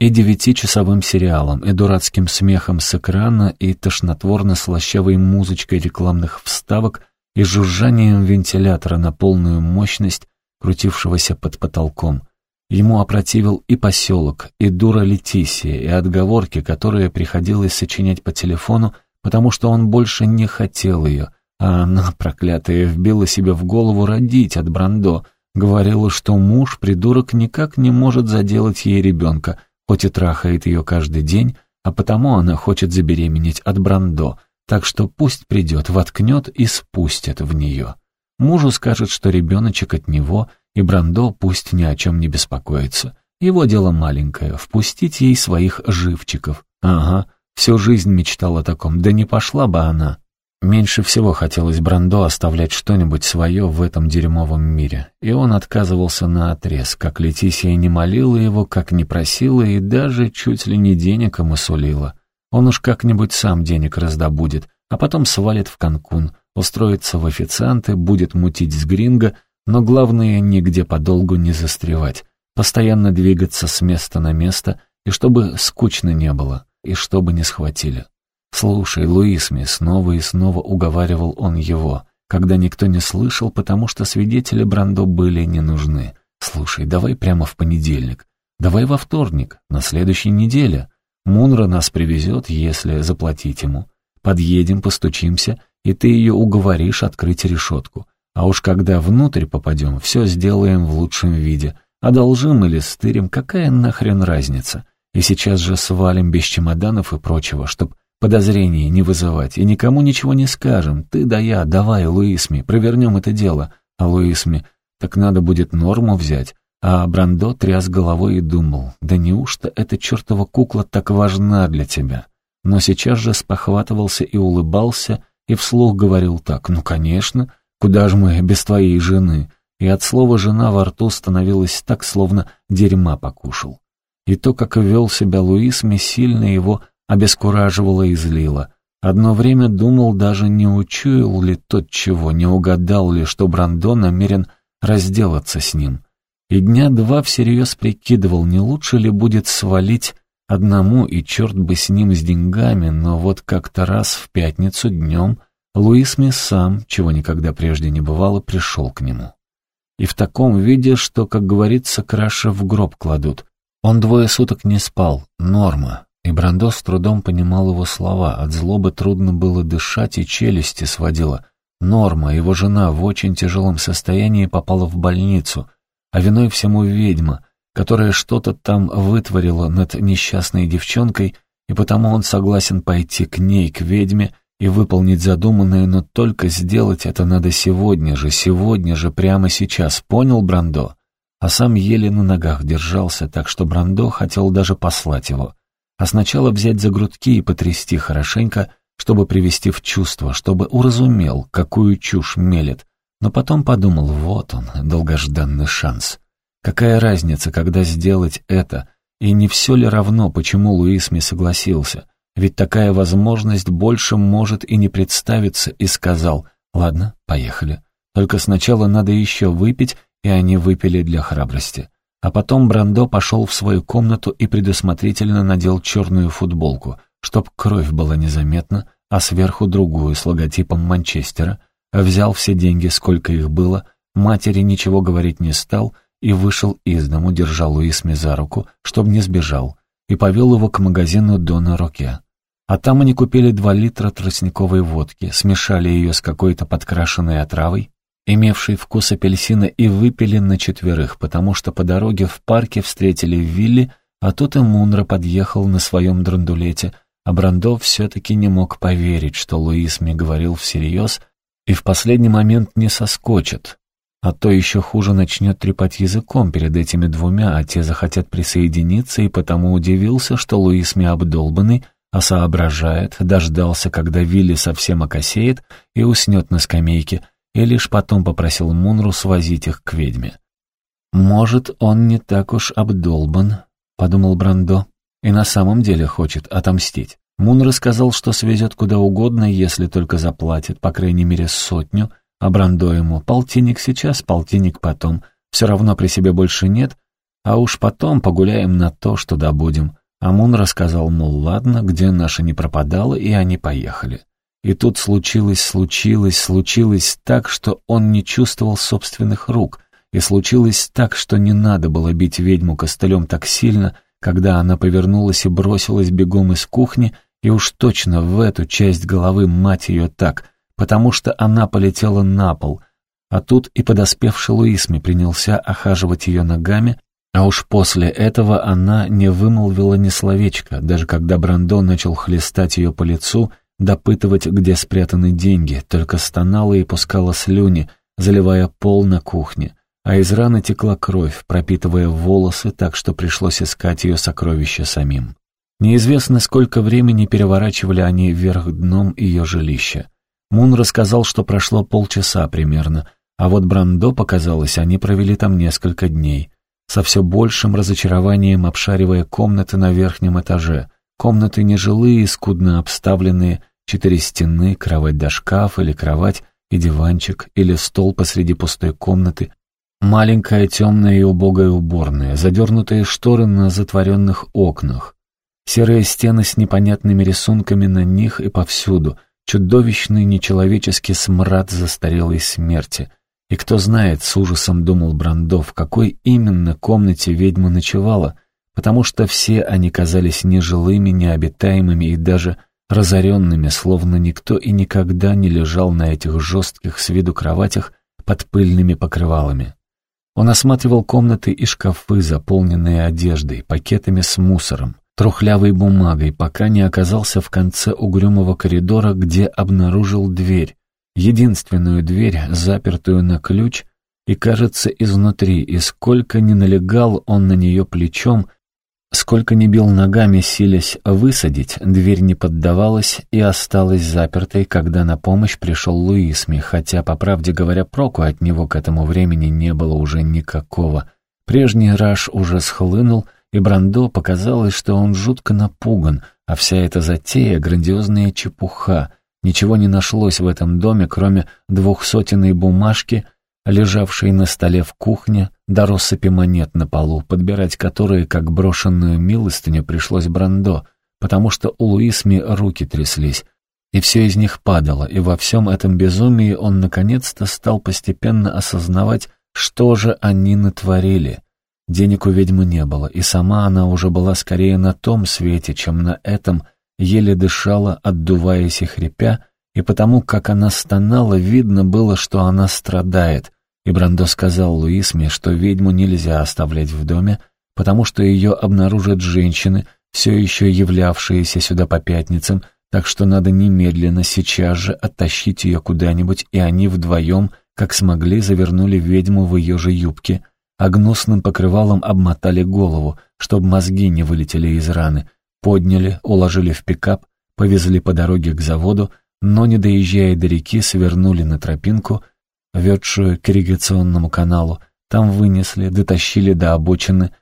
и девятичасовым сериалом, и дурацким смехом с экрана, и тошнотворно-слащавой музычкой рекламных вставок, и жужжанием вентилятора на полную мощность, крутившегося под потолком. Ему опротивил и поселок, и дура Летисия, и отговорки, которые приходилось сочинять по телефону, потому что он больше не хотел ее, а она, проклятая, вбила себе в голову родить от Брандо — Говорила, что муж, придурок, никак не может заделать ей ребенка, хоть и трахает ее каждый день, а потому она хочет забеременеть от Брандо, так что пусть придет, воткнет и спустит в нее. Мужу скажет, что ребеночек от него, и Брандо пусть ни о чем не беспокоится. Его дело маленькое — впустить ей своих живчиков. Ага, всю жизнь мечтала о таком, да не пошла бы она. Меньше всего хотелось Брандо оставлять что-нибудь свое в этом дерьмовом мире, и он отказывался на отрез, как Летисия не молила его, как не просила и даже чуть ли не денег ему сулила. Он уж как-нибудь сам денег раздобудет, а потом свалит в Канкун, устроится в официанты, будет мутить с гринго, но главное нигде подолгу не застревать, постоянно двигаться с места на место, и чтобы скучно не было, и чтобы не схватили. «Слушай, Луисми», — снова и снова уговаривал он его, когда никто не слышал, потому что свидетели Брандо были не нужны. «Слушай, давай прямо в понедельник. Давай во вторник, на следующей неделе. Мунра нас привезет, если заплатить ему. Подъедем, постучимся, и ты ее уговоришь открыть решетку. А уж когда внутрь попадем, все сделаем в лучшем виде. Одолжим или стырим, какая нахрен разница? И сейчас же свалим без чемоданов и прочего, чтоб Подозрений не вызывать и никому ничего не скажем. Ты да я, давай, Луисми, провернем это дело. А Луисми, так надо будет норму взять. А Брандо тряс головой и думал, да неужто эта чертова кукла так важна для тебя? Но сейчас же спохватывался и улыбался, и вслух говорил так, ну, конечно, куда же мы без твоей жены? И от слова «жена» во рту становилось так, словно дерьма покушал. И то, как вел себя Луисми, сильно его обескураживало и злило. Одно время думал, даже не учуял ли тот чего, не угадал ли, что Брандо намерен разделаться с ним. И дня два всерьез прикидывал, не лучше ли будет свалить одному, и черт бы с ним с деньгами, но вот как-то раз в пятницу днем Луисми сам, чего никогда прежде не бывало, пришел к нему. И в таком виде, что, как говорится, краше в гроб кладут. Он двое суток не спал, норма, и Брандо с трудом понимал его слова. От злобы трудно было дышать, и челюсти сводила. Норма, его жена, в очень тяжелом состоянии попала в больницу, а виной всему ведьма, которая что-то там вытворила над несчастной девчонкой, и потому он согласен пойти к ней, к ведьме, и выполнить задуманное, но только сделать это надо сегодня же, сегодня же, прямо сейчас. Понял, Брандо? А сам еле на ногах держался, так что Брандо хотел даже послать его. А сначала взять за грудки и потрясти хорошенько, чтобы привести в чувство, чтобы уразумел, какую чушь мелет. Но потом подумал, вот он, долгожданный шанс. Какая разница, когда сделать это, и не все ли равно, почему Луис не согласился? Ведь такая возможность больше может и не представиться, и сказал, ладно, поехали. Только сначала надо еще выпить, и они выпили для храбрости. А потом Брандо пошел в свою комнату и предусмотрительно надел черную футболку, чтоб кровь была незаметна, а сверху другую с логотипом Манчестера, взял все деньги, сколько их было, матери ничего говорить не стал и вышел из дому, держа Луисми за руку, чтобы не сбежал, и повел его к магазину Дона Роке. А там они купили два литра тростниковой водки, смешали ее с какой-то подкрашенной отравой, имевшей вкус апельсина, и выпили на четверых, потому что по дороге в парке встретили Вилли, а тут и Мунра подъехал на своем драндулете, а Брандо все-таки не мог поверить, что Луис мне говорил всерьез и в последний момент не соскочит, а то еще хуже начнет трепать языком перед этими двумя, а те захотят присоединиться, и потому удивился, что Луис мне обдолбанный, а соображает, дождался, когда Вилли совсем окосеет и уснет на скамейке, и лишь потом попросил Мунру свозить их к ведьме. «Может, он не так уж обдолбан», — подумал Брандо, «и на самом деле хочет отомстить». Мун сказал, что свезет куда угодно, если только заплатит, по крайней мере, сотню, а Брандо ему полтинник сейчас, полтинник потом. Все равно при себе больше нет, а уж потом погуляем на то, что добудем. Амун рассказал, мол, ладно, где наша не пропадала, и они поехали. И тут случилось, случилось, случилось так, что он не чувствовал собственных рук, и случилось так, что не надо было бить ведьму костылем так сильно, когда она повернулась и бросилась бегом из кухни, и уж точно в эту часть головы мать ее так — потому что она полетела на пол, а тут и подоспевший Луисми принялся охаживать ее ногами, а уж после этого она не вымолвила ни словечка, даже когда Брандо начал хлестать ее по лицу, допытывать, где спрятаны деньги, только стонала и пускала слюни, заливая пол на кухне, а из раны текла кровь, пропитывая волосы так, что пришлось искать ее сокровища самим. Неизвестно, сколько времени переворачивали они вверх дном ее жилища. Мун рассказал, что прошло полчаса примерно, а вот Брандо, показалось, они провели там несколько дней, со все большим разочарованием обшаривая комнаты на верхнем этаже. Комнаты нежилые, скудно обставленные, четыре стены, кровать до шкаф или кровать и диванчик, или стол посреди пустой комнаты, маленькая темная и убогая уборная, задернутые шторы на затворенных окнах, серые стены с непонятными рисунками на них и повсюду — чудовищный нечеловеческий смрад застарелой смерти. И кто знает, с ужасом думал Брандо, в какой именно комнате ведьма ночевала, потому что все они казались нежилыми, необитаемыми и даже разоренными, словно никто и никогда не лежал на этих жестких с виду кроватях под пыльными покрывалами. Он осматривал комнаты и шкафы, заполненные одеждой, пакетами с мусором, трухлявой бумагой, пока не оказался в конце угрюмого коридора, где обнаружил дверь. Единственную дверь, запертую на ключ, и, кажется, изнутри, и сколько ни налегал он на нее плечом, сколько ни бил ногами, силясь высадить, дверь не поддавалась и осталась запертой, когда на помощь пришел Луисми, хотя, по правде говоря, проку от него к этому времени не было уже никакого. Прежний раж уже схлынул — и Брандо показалось, что он жутко напуган, а вся эта затея — грандиозная чепуха. Ничего не нашлось в этом доме, кроме двухсотенной бумажки, лежавшей на столе в кухне, до россыпи монет на полу, подбирать которые, как брошенную милостыню, пришлось Брандо, потому что у Луисми руки тряслись, и все из них падало, и во всем этом безумии он наконец-то стал постепенно осознавать, что же они натворили — Денег у ведьмы не было, и сама она уже была скорее на том свете, чем на этом, еле дышала, отдуваясь и хрипя, и потому, как она стонала, видно было, что она страдает. И Брандо сказал Луисме, что ведьму нельзя оставлять в доме, потому что ее обнаружат женщины, все еще являвшиеся сюда по пятницам, так что надо немедленно, сейчас же оттащить ее куда-нибудь, и они вдвоем, как смогли, завернули ведьму в ее же юбке, а гнусным покрывалом обмотали голову, чтобы мозги не вылетели из раны, подняли, уложили в пикап, повезли по дороге к заводу, но, не доезжая до реки, свернули на тропинку, ведшую к ирригационному каналу, там вынесли, дотащили до обочины,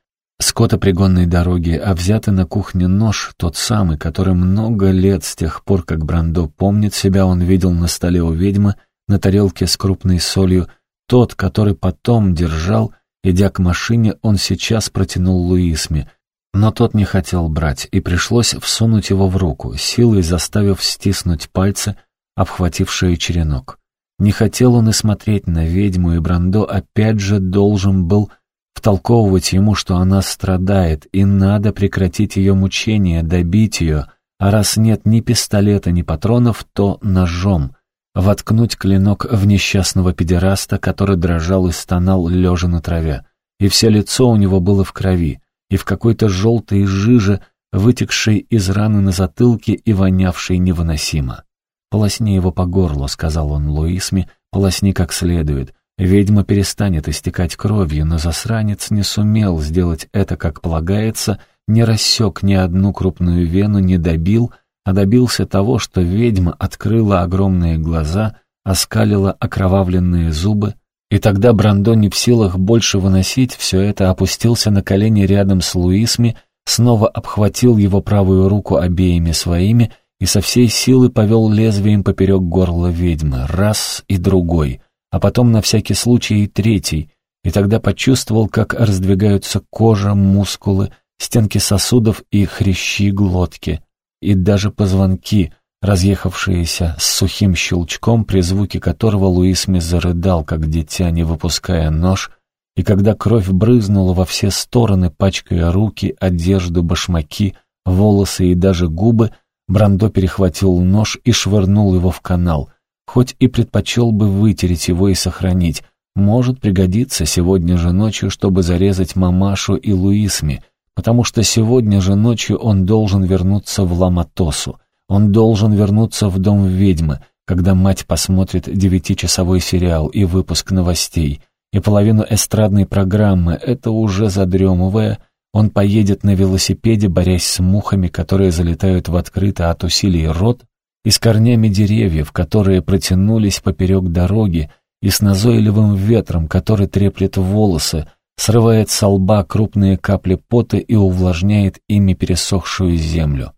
скотопригонной дороги, а взятый на кухне нож, тот самый, который много лет с тех пор, как Брандо помнит себя, он видел на столе у ведьмы, на тарелке с крупной солью, тот, который потом держал Идя к машине, он сейчас протянул Луисме, но тот не хотел брать, и пришлось всунуть его в руку, силой заставив стиснуть пальцы, обхватившие черенок. Не хотел он и смотреть на ведьму, и Брандо опять же должен был втолковывать ему, что она страдает, и надо прекратить ее мучения, добить ее, а раз нет ни пистолета, ни патронов, то ножом — воткнуть клинок в несчастного педераста, который дрожал и стонал, лежа на траве. И все лицо у него было в крови, и в какой-то желтой жиже, вытекшей из раны на затылке и вонявшей невыносимо. «Полосни его по горлу», — сказал он Луисме, — «полосни как следует. Ведьма перестанет истекать кровью, но засранец не сумел сделать это, как полагается, не рассек ни одну крупную вену, не добил, — а добился того, что ведьма открыла огромные глаза, оскалила окровавленные зубы, и тогда Брандо не в силах больше выносить все это, опустился на колени рядом с Луисми, снова обхватил его правую руку обеими своими и со всей силы повел лезвием поперек горла ведьмы, раз и другой, а потом на всякий случай и третий, и тогда почувствовал, как раздвигаются кожа, мускулы, стенки сосудов и хрящи глотки — и даже позвонки, разъехавшиеся с сухим щелчком, при звуке которого Луисми зарыдал, как дитя, не выпуская нож, и когда кровь брызнула во все стороны, пачкая руки, одежду, башмаки, волосы и даже губы, Брандо перехватил нож и швырнул его в канал, хоть и предпочел бы вытереть его и сохранить, может пригодиться сегодня же ночью, чтобы зарезать мамашу и Луисми, потому что сегодня же ночью он должен вернуться в Ламатосу. Он должен вернуться в дом ведьмы, когда мать посмотрит девятичасовой сериал и выпуск новостей, и половину эстрадной программы, это уже задремывая, он поедет на велосипеде, борясь с мухами, которые залетают в открытый от усилий рот, и с корнями деревьев, которые протянулись поперек дороги, и с назойливым ветром, который треплет волосы, срывает с лба крупные капли пота и увлажняет ими пересохшую землю.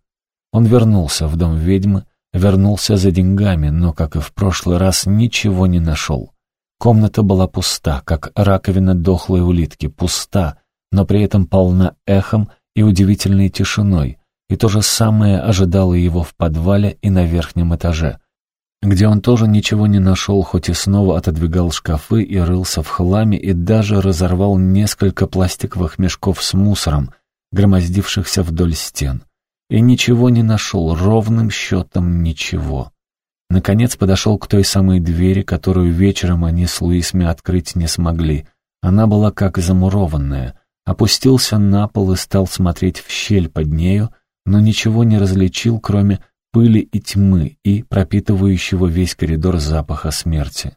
Он вернулся в дом ведьмы, вернулся за деньгами, но, как и в прошлый раз, ничего не нашел. Комната была пуста, как раковина дохлой улитки, пуста, но при этом полна эхом и удивительной тишиной, и то же самое ожидало его в подвале и на верхнем этаже — где он тоже ничего не нашел, хоть и снова отодвигал шкафы и рылся в хламе и даже разорвал несколько пластиковых мешков с мусором, громоздившихся вдоль стен. И ничего не нашел, ровным счетом ничего. Наконец подошел к той самой двери, которую вечером они с Луисми открыть не смогли. Она была как замурованная. Опустился на пол и стал смотреть в щель под нею, но ничего не различил, кроме пыли и тьмы и пропитывающего весь коридор запаха смерти.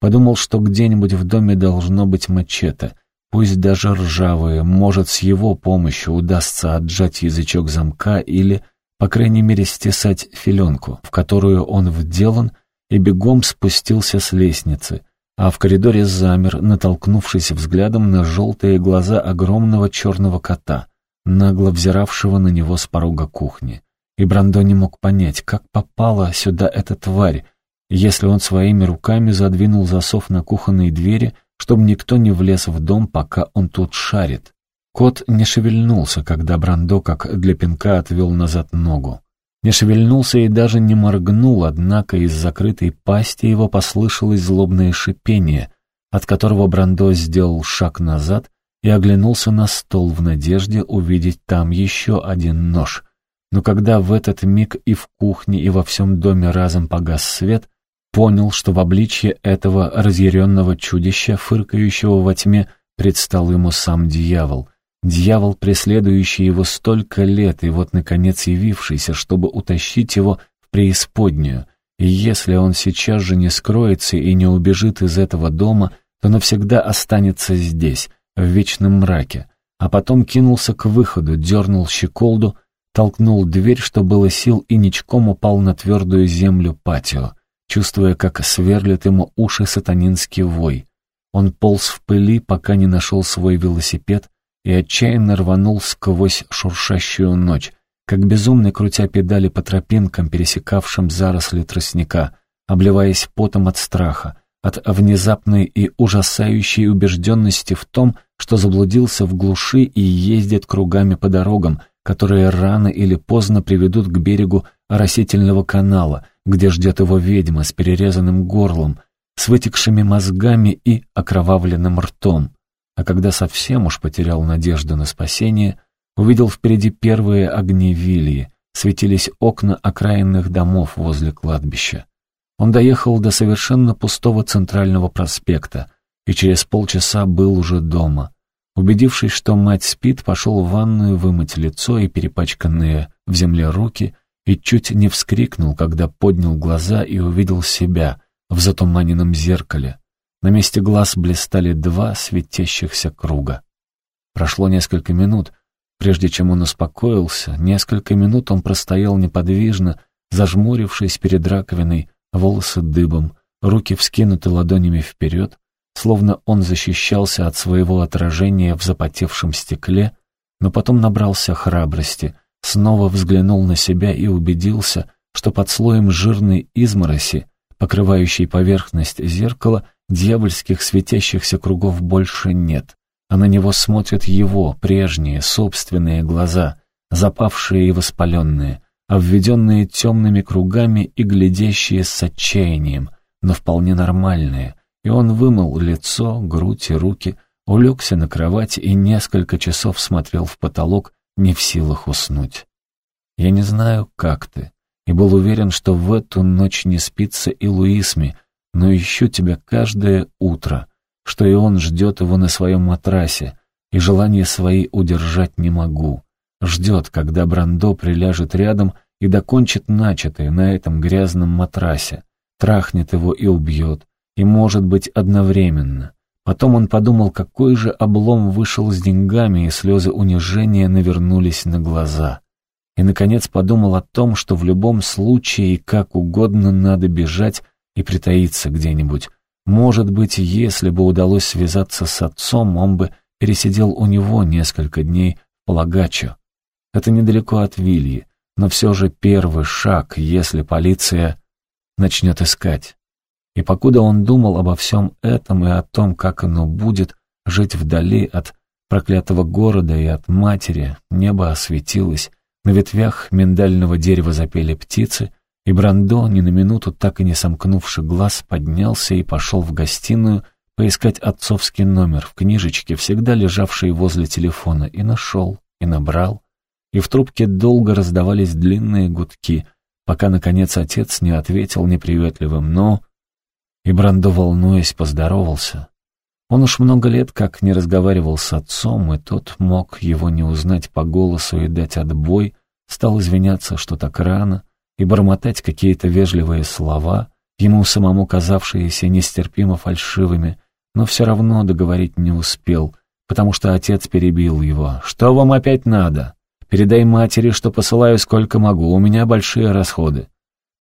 Подумал, что где-нибудь в доме должно быть мачете, пусть даже ржавое, может, с его помощью удастся отжать язычок замка или, по крайней мере, стесать филенку, в которую он вделан, и бегом спустился с лестницы, а в коридоре замер, натолкнувшись взглядом на желтые глаза огромного черного кота, нагло взиравшего на него с порога кухни. И Брандо не мог понять, как попала сюда эта тварь, если он своими руками задвинул засов на кухонные двери, чтобы никто не влез в дом, пока он тут шарит. Кот не шевельнулся, когда Брандо, как для пинка, отвел назад ногу. Не шевельнулся и даже не моргнул, однако из закрытой пасти его послышалось злобное шипение, от которого Брандо сделал шаг назад и оглянулся на стол в надежде увидеть там еще один нож — но когда в этот миг и в кухне, и во всем доме разом погас свет, понял, что в обличье этого разъяренного чудища, фыркающего во тьме, предстал ему сам дьявол. Дьявол, преследующий его столько лет, и вот, наконец, явившийся, чтобы утащить его преисподнюю, и если он сейчас же не скроется и не убежит из этого дома, то навсегда останется здесь, в вечном мраке, а потом кинулся к выходу, дернул щеколду, толкнул дверь, что было сил, и ничком упал на твердую землю патио, чувствуя, как сверлит ему уши сатанинский вой. Он полз в пыли, пока не нашел свой велосипед, и отчаянно рванул сквозь шуршащую ночь, как безумный крутя педали по тропинкам, пересекавшим заросли тростника, обливаясь потом от страха, от внезапной и ужасающей убежденности в том, что заблудился в глуши и ездит кругами по дорогам, которые рано или поздно приведут к берегу оросительного канала, где ждет его ведьма с перерезанным горлом, с вытекшими мозгами и окровавленным ртом. А когда совсем уж потерял надежду на спасение, увидел впереди первые огни Вильи, светились окна окраинных домов возле кладбища. Он доехал до совершенно пустого центрального проспекта и через полчаса был уже дома. Убедившись, что мать спит, пошел в ванную вымыть лицо и перепачканные в земле руки и чуть не вскрикнул, когда поднял глаза и увидел себя в затуманенном зеркале. На месте глаз блистали два светящихся круга. Прошло несколько минут, прежде чем он успокоился, несколько минут он простоял неподвижно, зажмурившись перед раковиной, волосы дыбом, руки вскинуты ладонями вперед, словно он защищался от своего отражения в запотевшем стекле, но потом набрался храбрости, снова взглянул на себя и убедился, что под слоем жирной измороси, покрывающей поверхность зеркала, дьявольских светящихся кругов больше нет, а на него смотрят его прежние собственные глаза, запавшие и воспаленные, обведенные темными кругами и глядящие с отчаянием, но вполне нормальные, и он вымыл лицо, грудь и руки, улегся на кровать и несколько часов смотрел в потолок, не в силах уснуть. «Я не знаю, как ты», и был уверен, что в эту ночь не спится и Луисме, но ищу тебя каждое утро, что и он ждет его на своем матрасе, и желание свои удержать не могу ждет, когда Брандо приляжет рядом и докончит начатое на этом грязном матрасе, трахнет его и убьет, и, может быть, одновременно. Потом он подумал, какой же облом вышел с деньгами, и слезы унижения навернулись на глаза. И, наконец, подумал о том, что в любом случае как угодно надо бежать и притаиться где-нибудь. Может быть, если бы удалось связаться с отцом, он бы пересидел у него несколько дней в Полагачо. Это недалеко от Вильи, но все же первый шаг, если полиция начнет искать. И покуда он думал обо всем этом и о том, как оно будет жить вдали от проклятого города и от матери, небо осветилось, на ветвях миндального дерева запели птицы, и Брандо, ни на минуту так и не сомкнувши глаз, поднялся и пошел в гостиную поискать отцовский номер в книжечке, всегда лежавшей возле телефона, и нашел, и набрал, и в трубке долго раздавались длинные гудки, пока, наконец, отец не ответил неприветливым «но», и Брандо, волнуясь, поздоровался. Он уж много лет как не разговаривал с отцом, и тот мог его не узнать по голосу и дать отбой, стал извиняться, что так рано, и бормотать какие-то вежливые слова, ему самому казавшиеся нестерпимо фальшивыми, но все равно договорить не успел, потому что отец перебил его. «Что вам опять надо? Передай матери, что посылаю сколько могу, у меня большие расходы».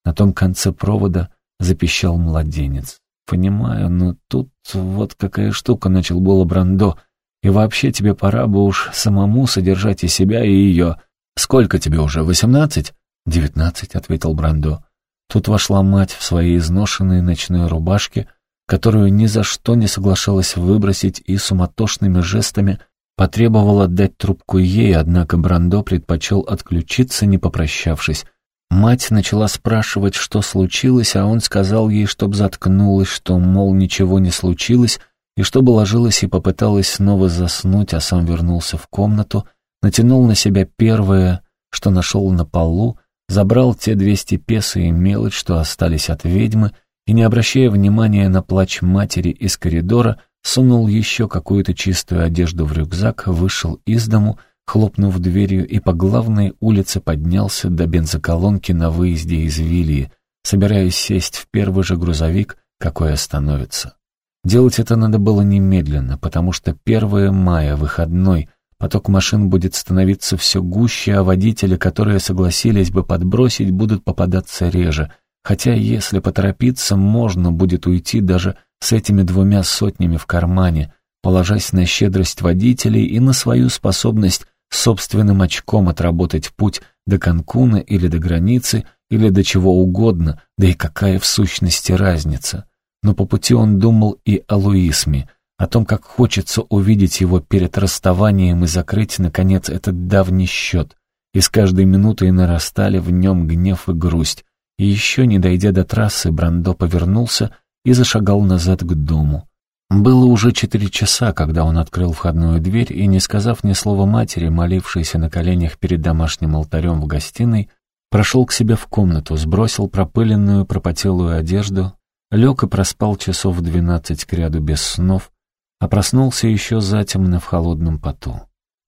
На том конце провода запищал младенец. «Понимаю, но тут вот какая штука», — начал было Брандо. «И вообще тебе пора бы уж самому содержать и себя, и ее. Сколько тебе уже, восемнадцать?» «Девятнадцать», — ответил Брандо. Тут вошла мать в своей изношенной ночной рубашке, которую ни за что не соглашалась выбросить и суматошными жестами потребовала дать трубку ей, однако Брандо предпочел отключиться, не попрощавшись, Мать начала спрашивать, что случилось, а он сказал ей, чтоб заткнулась, что, мол, ничего не случилось, и чтобы ложилась и попыталась снова заснуть, а сам вернулся в комнату, натянул на себя первое, что нашел на полу, забрал те двести песо и мелочь, что остались от ведьмы, и, не обращая внимания на плач матери из коридора, сунул еще какую-то чистую одежду в рюкзак, вышел из дому, хлопнув дверью, и по главной улице поднялся до бензоколонки на выезде из Вильи, собираясь сесть в первый же грузовик, какой остановится. Делать это надо было немедленно, потому что 1 мая, выходной, поток машин будет становиться все гуще, а водители, которые согласились бы подбросить, будут попадаться реже, хотя если поторопиться, можно будет уйти даже с этими двумя сотнями в кармане, положась на щедрость водителей и на свою способность собственным очком отработать путь до Канкуна или до границы, или до чего угодно, да и какая в сущности разница? Но по пути он думал и о Луисме, о том, как хочется увидеть его перед расставанием и закрыть, наконец, этот давний счет. И с каждой минутой нарастали в нем гнев и грусть. И еще, не дойдя до трассы, Брандо повернулся и зашагал назад к дому. Было уже четыре часа, когда он открыл входную дверь и, не сказав ни слова матери, молившейся на коленях перед домашним алтарем в гостиной, прошел к себе в комнату, сбросил пропыленную, пропотелую одежду, Лег и проспал часов двенадцать кряду без снов, а проснулся еще затемно в холодном поту.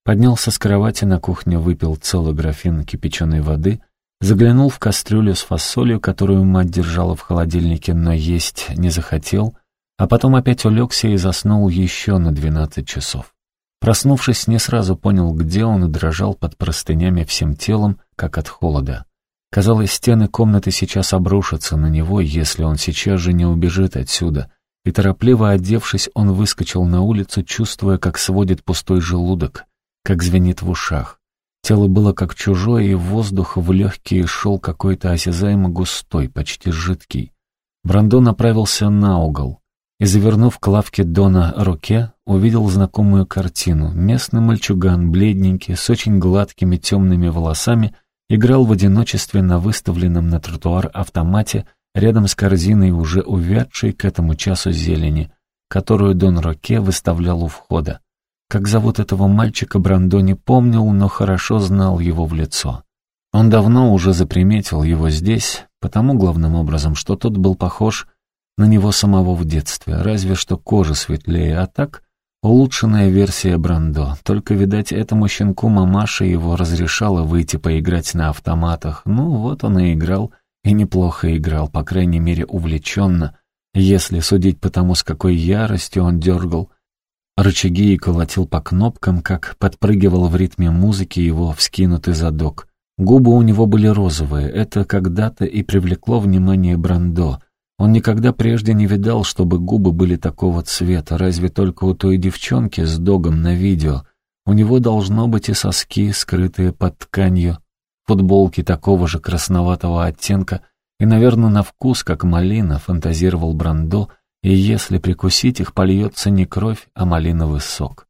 Поднялся с кровати на кухне, выпил целый графин кипяченой воды, заглянул в кастрюлю с фасолью, которую мать держала в холодильнике, но есть не захотел, а потом опять улегся и заснул еще на двенадцать часов. Проснувшись, не сразу понял, где он, и дрожал под простынями всем телом, как от холода. Казалось, стены комнаты сейчас обрушатся на него, если он сейчас же не убежит отсюда. И торопливо одевшись, он выскочил на улицу, чувствуя, как сводит пустой желудок, как звенит в ушах. Тело было как чужое, и воздух в легкие шел какой-то осязаемо густой, почти жидкий. Брандо направился на угол и, завернув к лавке Дона руке, увидел знакомую картину. Местный мальчуган, бледненький, с очень гладкими темными волосами, играл в одиночестве на выставленном на тротуар автомате рядом с корзиной, уже увядшей к этому часу зелени, которую Дон Роке выставлял у входа. Как зовут этого мальчика, Брандо не помнил, но хорошо знал его в лицо. Он давно уже заприметил его здесь, потому главным образом, что тот был похож на него самого в детстве, разве что кожа светлее, а так Улучшенная версия Брандо. Только, видать, этому щенку мамаша его разрешала выйти поиграть на автоматах. Ну, вот он и играл, и неплохо играл, по крайней мере, увлеченно, если судить по тому, с какой яростью он дергал рычаги и колотил по кнопкам, как подпрыгивал в ритме музыки его вскинутый задок. Губы у него были розовые, это когда-то и привлекло внимание Брандо — он никогда прежде не видал, чтобы губы были такого цвета, разве только у той девчонки с догом на видео. У него должно быть и соски, скрытые под тканью, футболки такого же красноватого оттенка, и, наверное, на вкус, как малина, фантазировал Брандо, и если прикусить их, польется не кровь, а малиновый сок.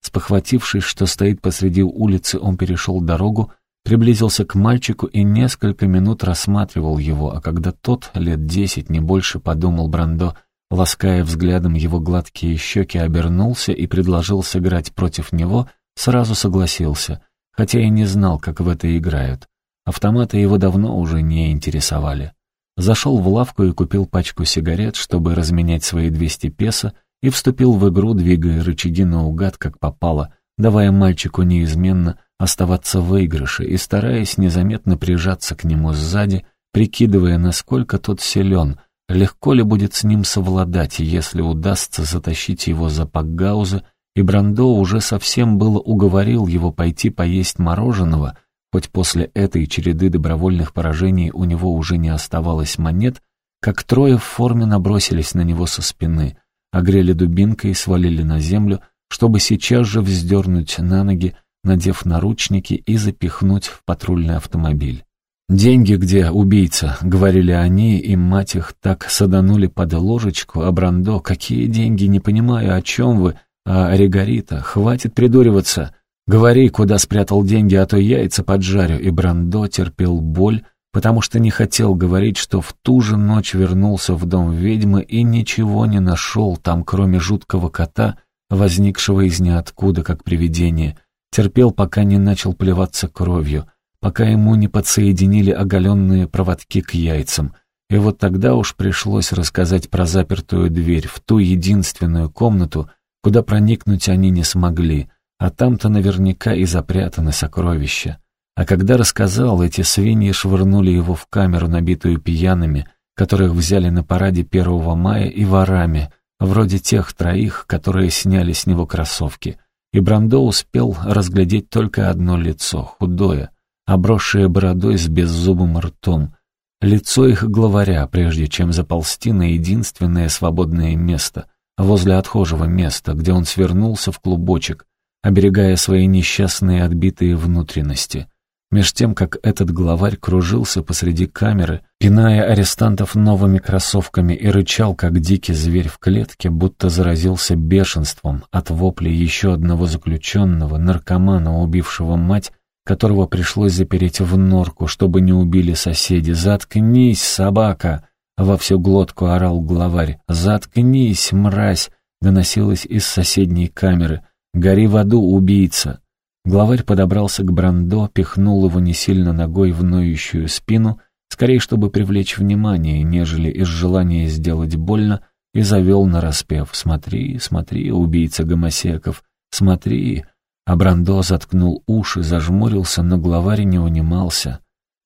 Спохватившись, что стоит посреди улицы, он перешел дорогу, приблизился к мальчику и несколько минут рассматривал его, а когда тот, лет десять, не больше, подумал Брандо, лаская взглядом его гладкие щеки, обернулся и предложил сыграть против него, сразу согласился, хотя и не знал, как в это играют. Автоматы его давно уже не интересовали. Зашел в лавку и купил пачку сигарет, чтобы разменять свои 200 песо, и вступил в игру, двигая рычаги наугад, как попало, давая мальчику неизменно оставаться в выигрыше и стараясь незаметно прижаться к нему сзади, прикидывая, насколько тот силен, легко ли будет с ним совладать, если удастся затащить его за пакгауза, и Брандо уже совсем было уговорил его пойти поесть мороженого, хоть после этой череды добровольных поражений у него уже не оставалось монет, как трое в форме набросились на него со спины, огрели дубинкой и свалили на землю, чтобы сейчас же вздернуть на ноги, надев наручники и запихнуть в патрульный автомобиль. «Деньги где, убийца?» — говорили они, и мать их так саданули под ложечку, а Брандо, «Какие деньги? Не понимаю, о чем вы?» «А Регарита, хватит придуриваться!» «Говори, куда спрятал деньги, а то яйца поджарю». И Брандо терпел боль, потому что не хотел говорить, что в ту же ночь вернулся в дом ведьмы и ничего не нашел там, кроме жуткого кота, возникшего из ниоткуда, как привидение — Терпел, пока не начал плеваться кровью, пока ему не подсоединили оголенные проводки к яйцам. И вот тогда уж пришлось рассказать про запертую дверь в ту единственную комнату, куда проникнуть они не смогли, а там-то наверняка и запрятаны сокровища. А когда рассказал, эти свиньи швырнули его в камеру, набитую пьяными, которых взяли на параде 1 мая, и ворами, вроде тех троих, которые сняли с него кроссовки. И Брандо успел разглядеть только одно лицо, худое, обросшее бородой с беззубым ртом. Лицо их главаря, прежде чем заползти на единственное свободное место, возле отхожего места, где он свернулся в клубочек, оберегая свои несчастные отбитые внутренности. Меж тем, как этот главарь кружился посреди камеры, пиная арестантов новыми кроссовками и рычал, как дикий зверь в клетке, будто заразился бешенством от вопли еще одного заключенного, наркомана, убившего мать, которого пришлось запереть в норку, чтобы не убили соседи. «Заткнись, собака!» — во всю глотку орал главарь. «Заткнись, мразь!» — доносилось из соседней камеры. «Гори в аду, убийца!» Главарь подобрался к Брандо, пихнул его не сильно ногой в ноющую спину, скорее чтобы привлечь внимание, нежели из желания сделать больно, и завел на распев «Смотри, смотри, убийца гомосеков, смотри!» А Брандо заткнул уши, зажмурился, но главарь не унимался.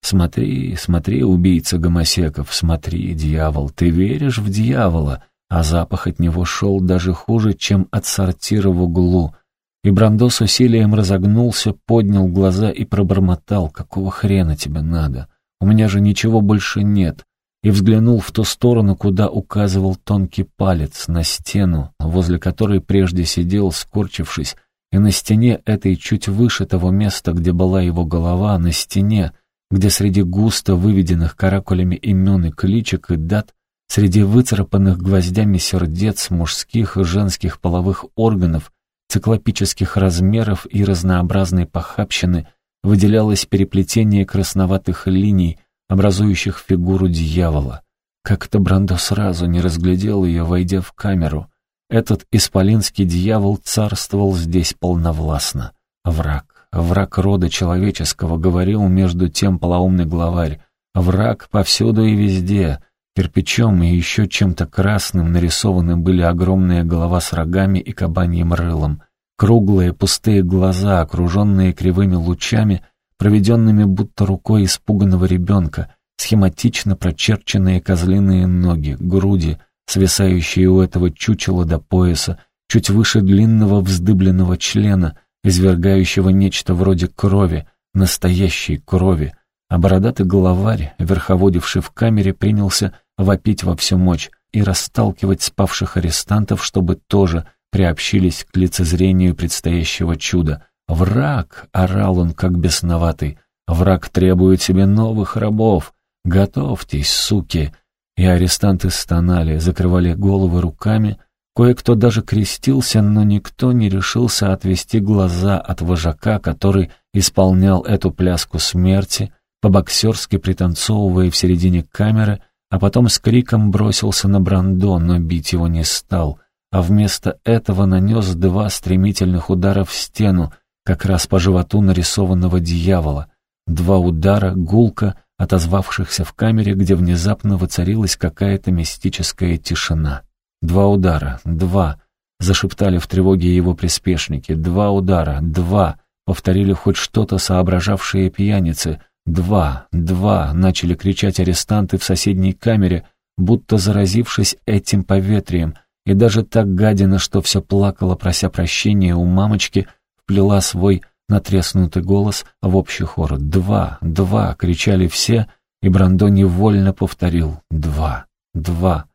«Смотри, смотри, убийца гомосеков, смотри, дьявол, ты веришь в дьявола?» А запах от него шел даже хуже, чем от сортира в углу — и Брандо с усилием разогнулся, поднял глаза и пробормотал, «Какого хрена тебе надо? У меня же ничего больше нет». И взглянул в ту сторону, куда указывал тонкий палец, на стену, возле которой прежде сидел, скорчившись, и на стене этой чуть выше того места, где была его голова, на стене, где среди густо выведенных каракулями имен и кличек и дат, среди выцарапанных гвоздями сердец мужских и женских половых органов, циклопических размеров и разнообразной похабщины выделялось переплетение красноватых линий, образующих фигуру дьявола. Как-то Брандо сразу не разглядел ее, войдя в камеру. Этот исполинский дьявол царствовал здесь полновластно. Враг, враг рода человеческого, говорил между тем полоумный главарь. Враг повсюду и везде, Кирпичом и еще чем-то красным нарисованы были огромная голова с рогами и кабаньим рылом, круглые пустые глаза, окруженные кривыми лучами, проведенными будто рукой испуганного ребенка, схематично прочерченные козлиные ноги, груди, свисающие у этого чучела до пояса, чуть выше длинного вздыбленного члена, извергающего нечто вроде крови, настоящей крови, а бородатый головарь, верховодивший в камере, принялся вопить во всю мощь и расталкивать спавших арестантов, чтобы тоже приобщились к лицезрению предстоящего чуда. «Враг!» — орал он, как бесноватый. «Враг требует себе новых рабов! Готовьтесь, суки!» И арестанты стонали, закрывали головы руками. Кое-кто даже крестился, но никто не решился отвести глаза от вожака, который исполнял эту пляску смерти, по-боксерски пританцовывая в середине камеры — а потом с криком бросился на Брандо, но бить его не стал, а вместо этого нанес два стремительных удара в стену, как раз по животу нарисованного дьявола. Два удара, гулка, отозвавшихся в камере, где внезапно воцарилась какая-то мистическая тишина. Два удара, два, зашептали в тревоге его приспешники. Два удара, два, повторили хоть что-то соображавшие пьяницы, «Два! Два!» — начали кричать арестанты в соседней камере, будто заразившись этим поветрием, и даже так гадина, что все плакала, прося прощения у мамочки, вплела свой натреснутый голос в общий хор. «Два! Два!» — кричали все, и Брандо невольно повторил «Два! Два!»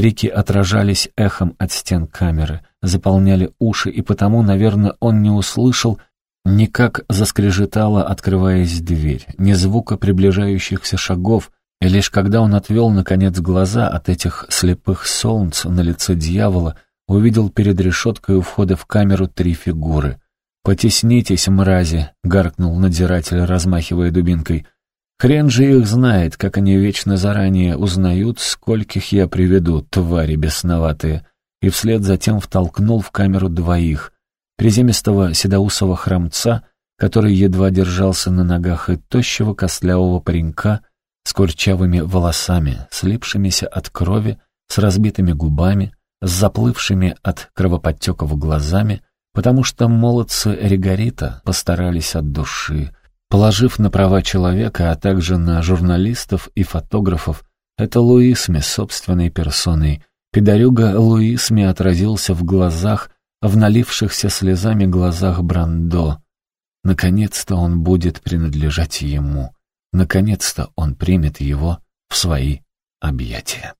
Крики отражались эхом от стен камеры, заполняли уши, и потому, наверное, он не услышал, Никак заскрежетала, открываясь дверь, ни звука приближающихся шагов, и лишь когда он отвел, наконец, глаза от этих слепых солнц на лице дьявола, увидел перед решеткой у входа в камеру три фигуры. «Потеснитесь, мрази!» — гаркнул надзиратель, размахивая дубинкой. «Хрен же их знает, как они вечно заранее узнают, скольких я приведу, твари бесноватые!» И вслед затем втолкнул в камеру двоих — приземистого седоусого храмца, который едва держался на ногах, и тощего костлявого паренька с курчавыми волосами, слипшимися от крови, с разбитыми губами, с заплывшими от кровоподтеков глазами, потому что молодцы Ригорита постарались от души, положив на права человека, а также на журналистов и фотографов, это Луисме собственной персоной. Педорюга Луисме отразился в глазах, в налившихся слезами глазах Брандо. Наконец-то он будет принадлежать ему. Наконец-то он примет его в свои объятия.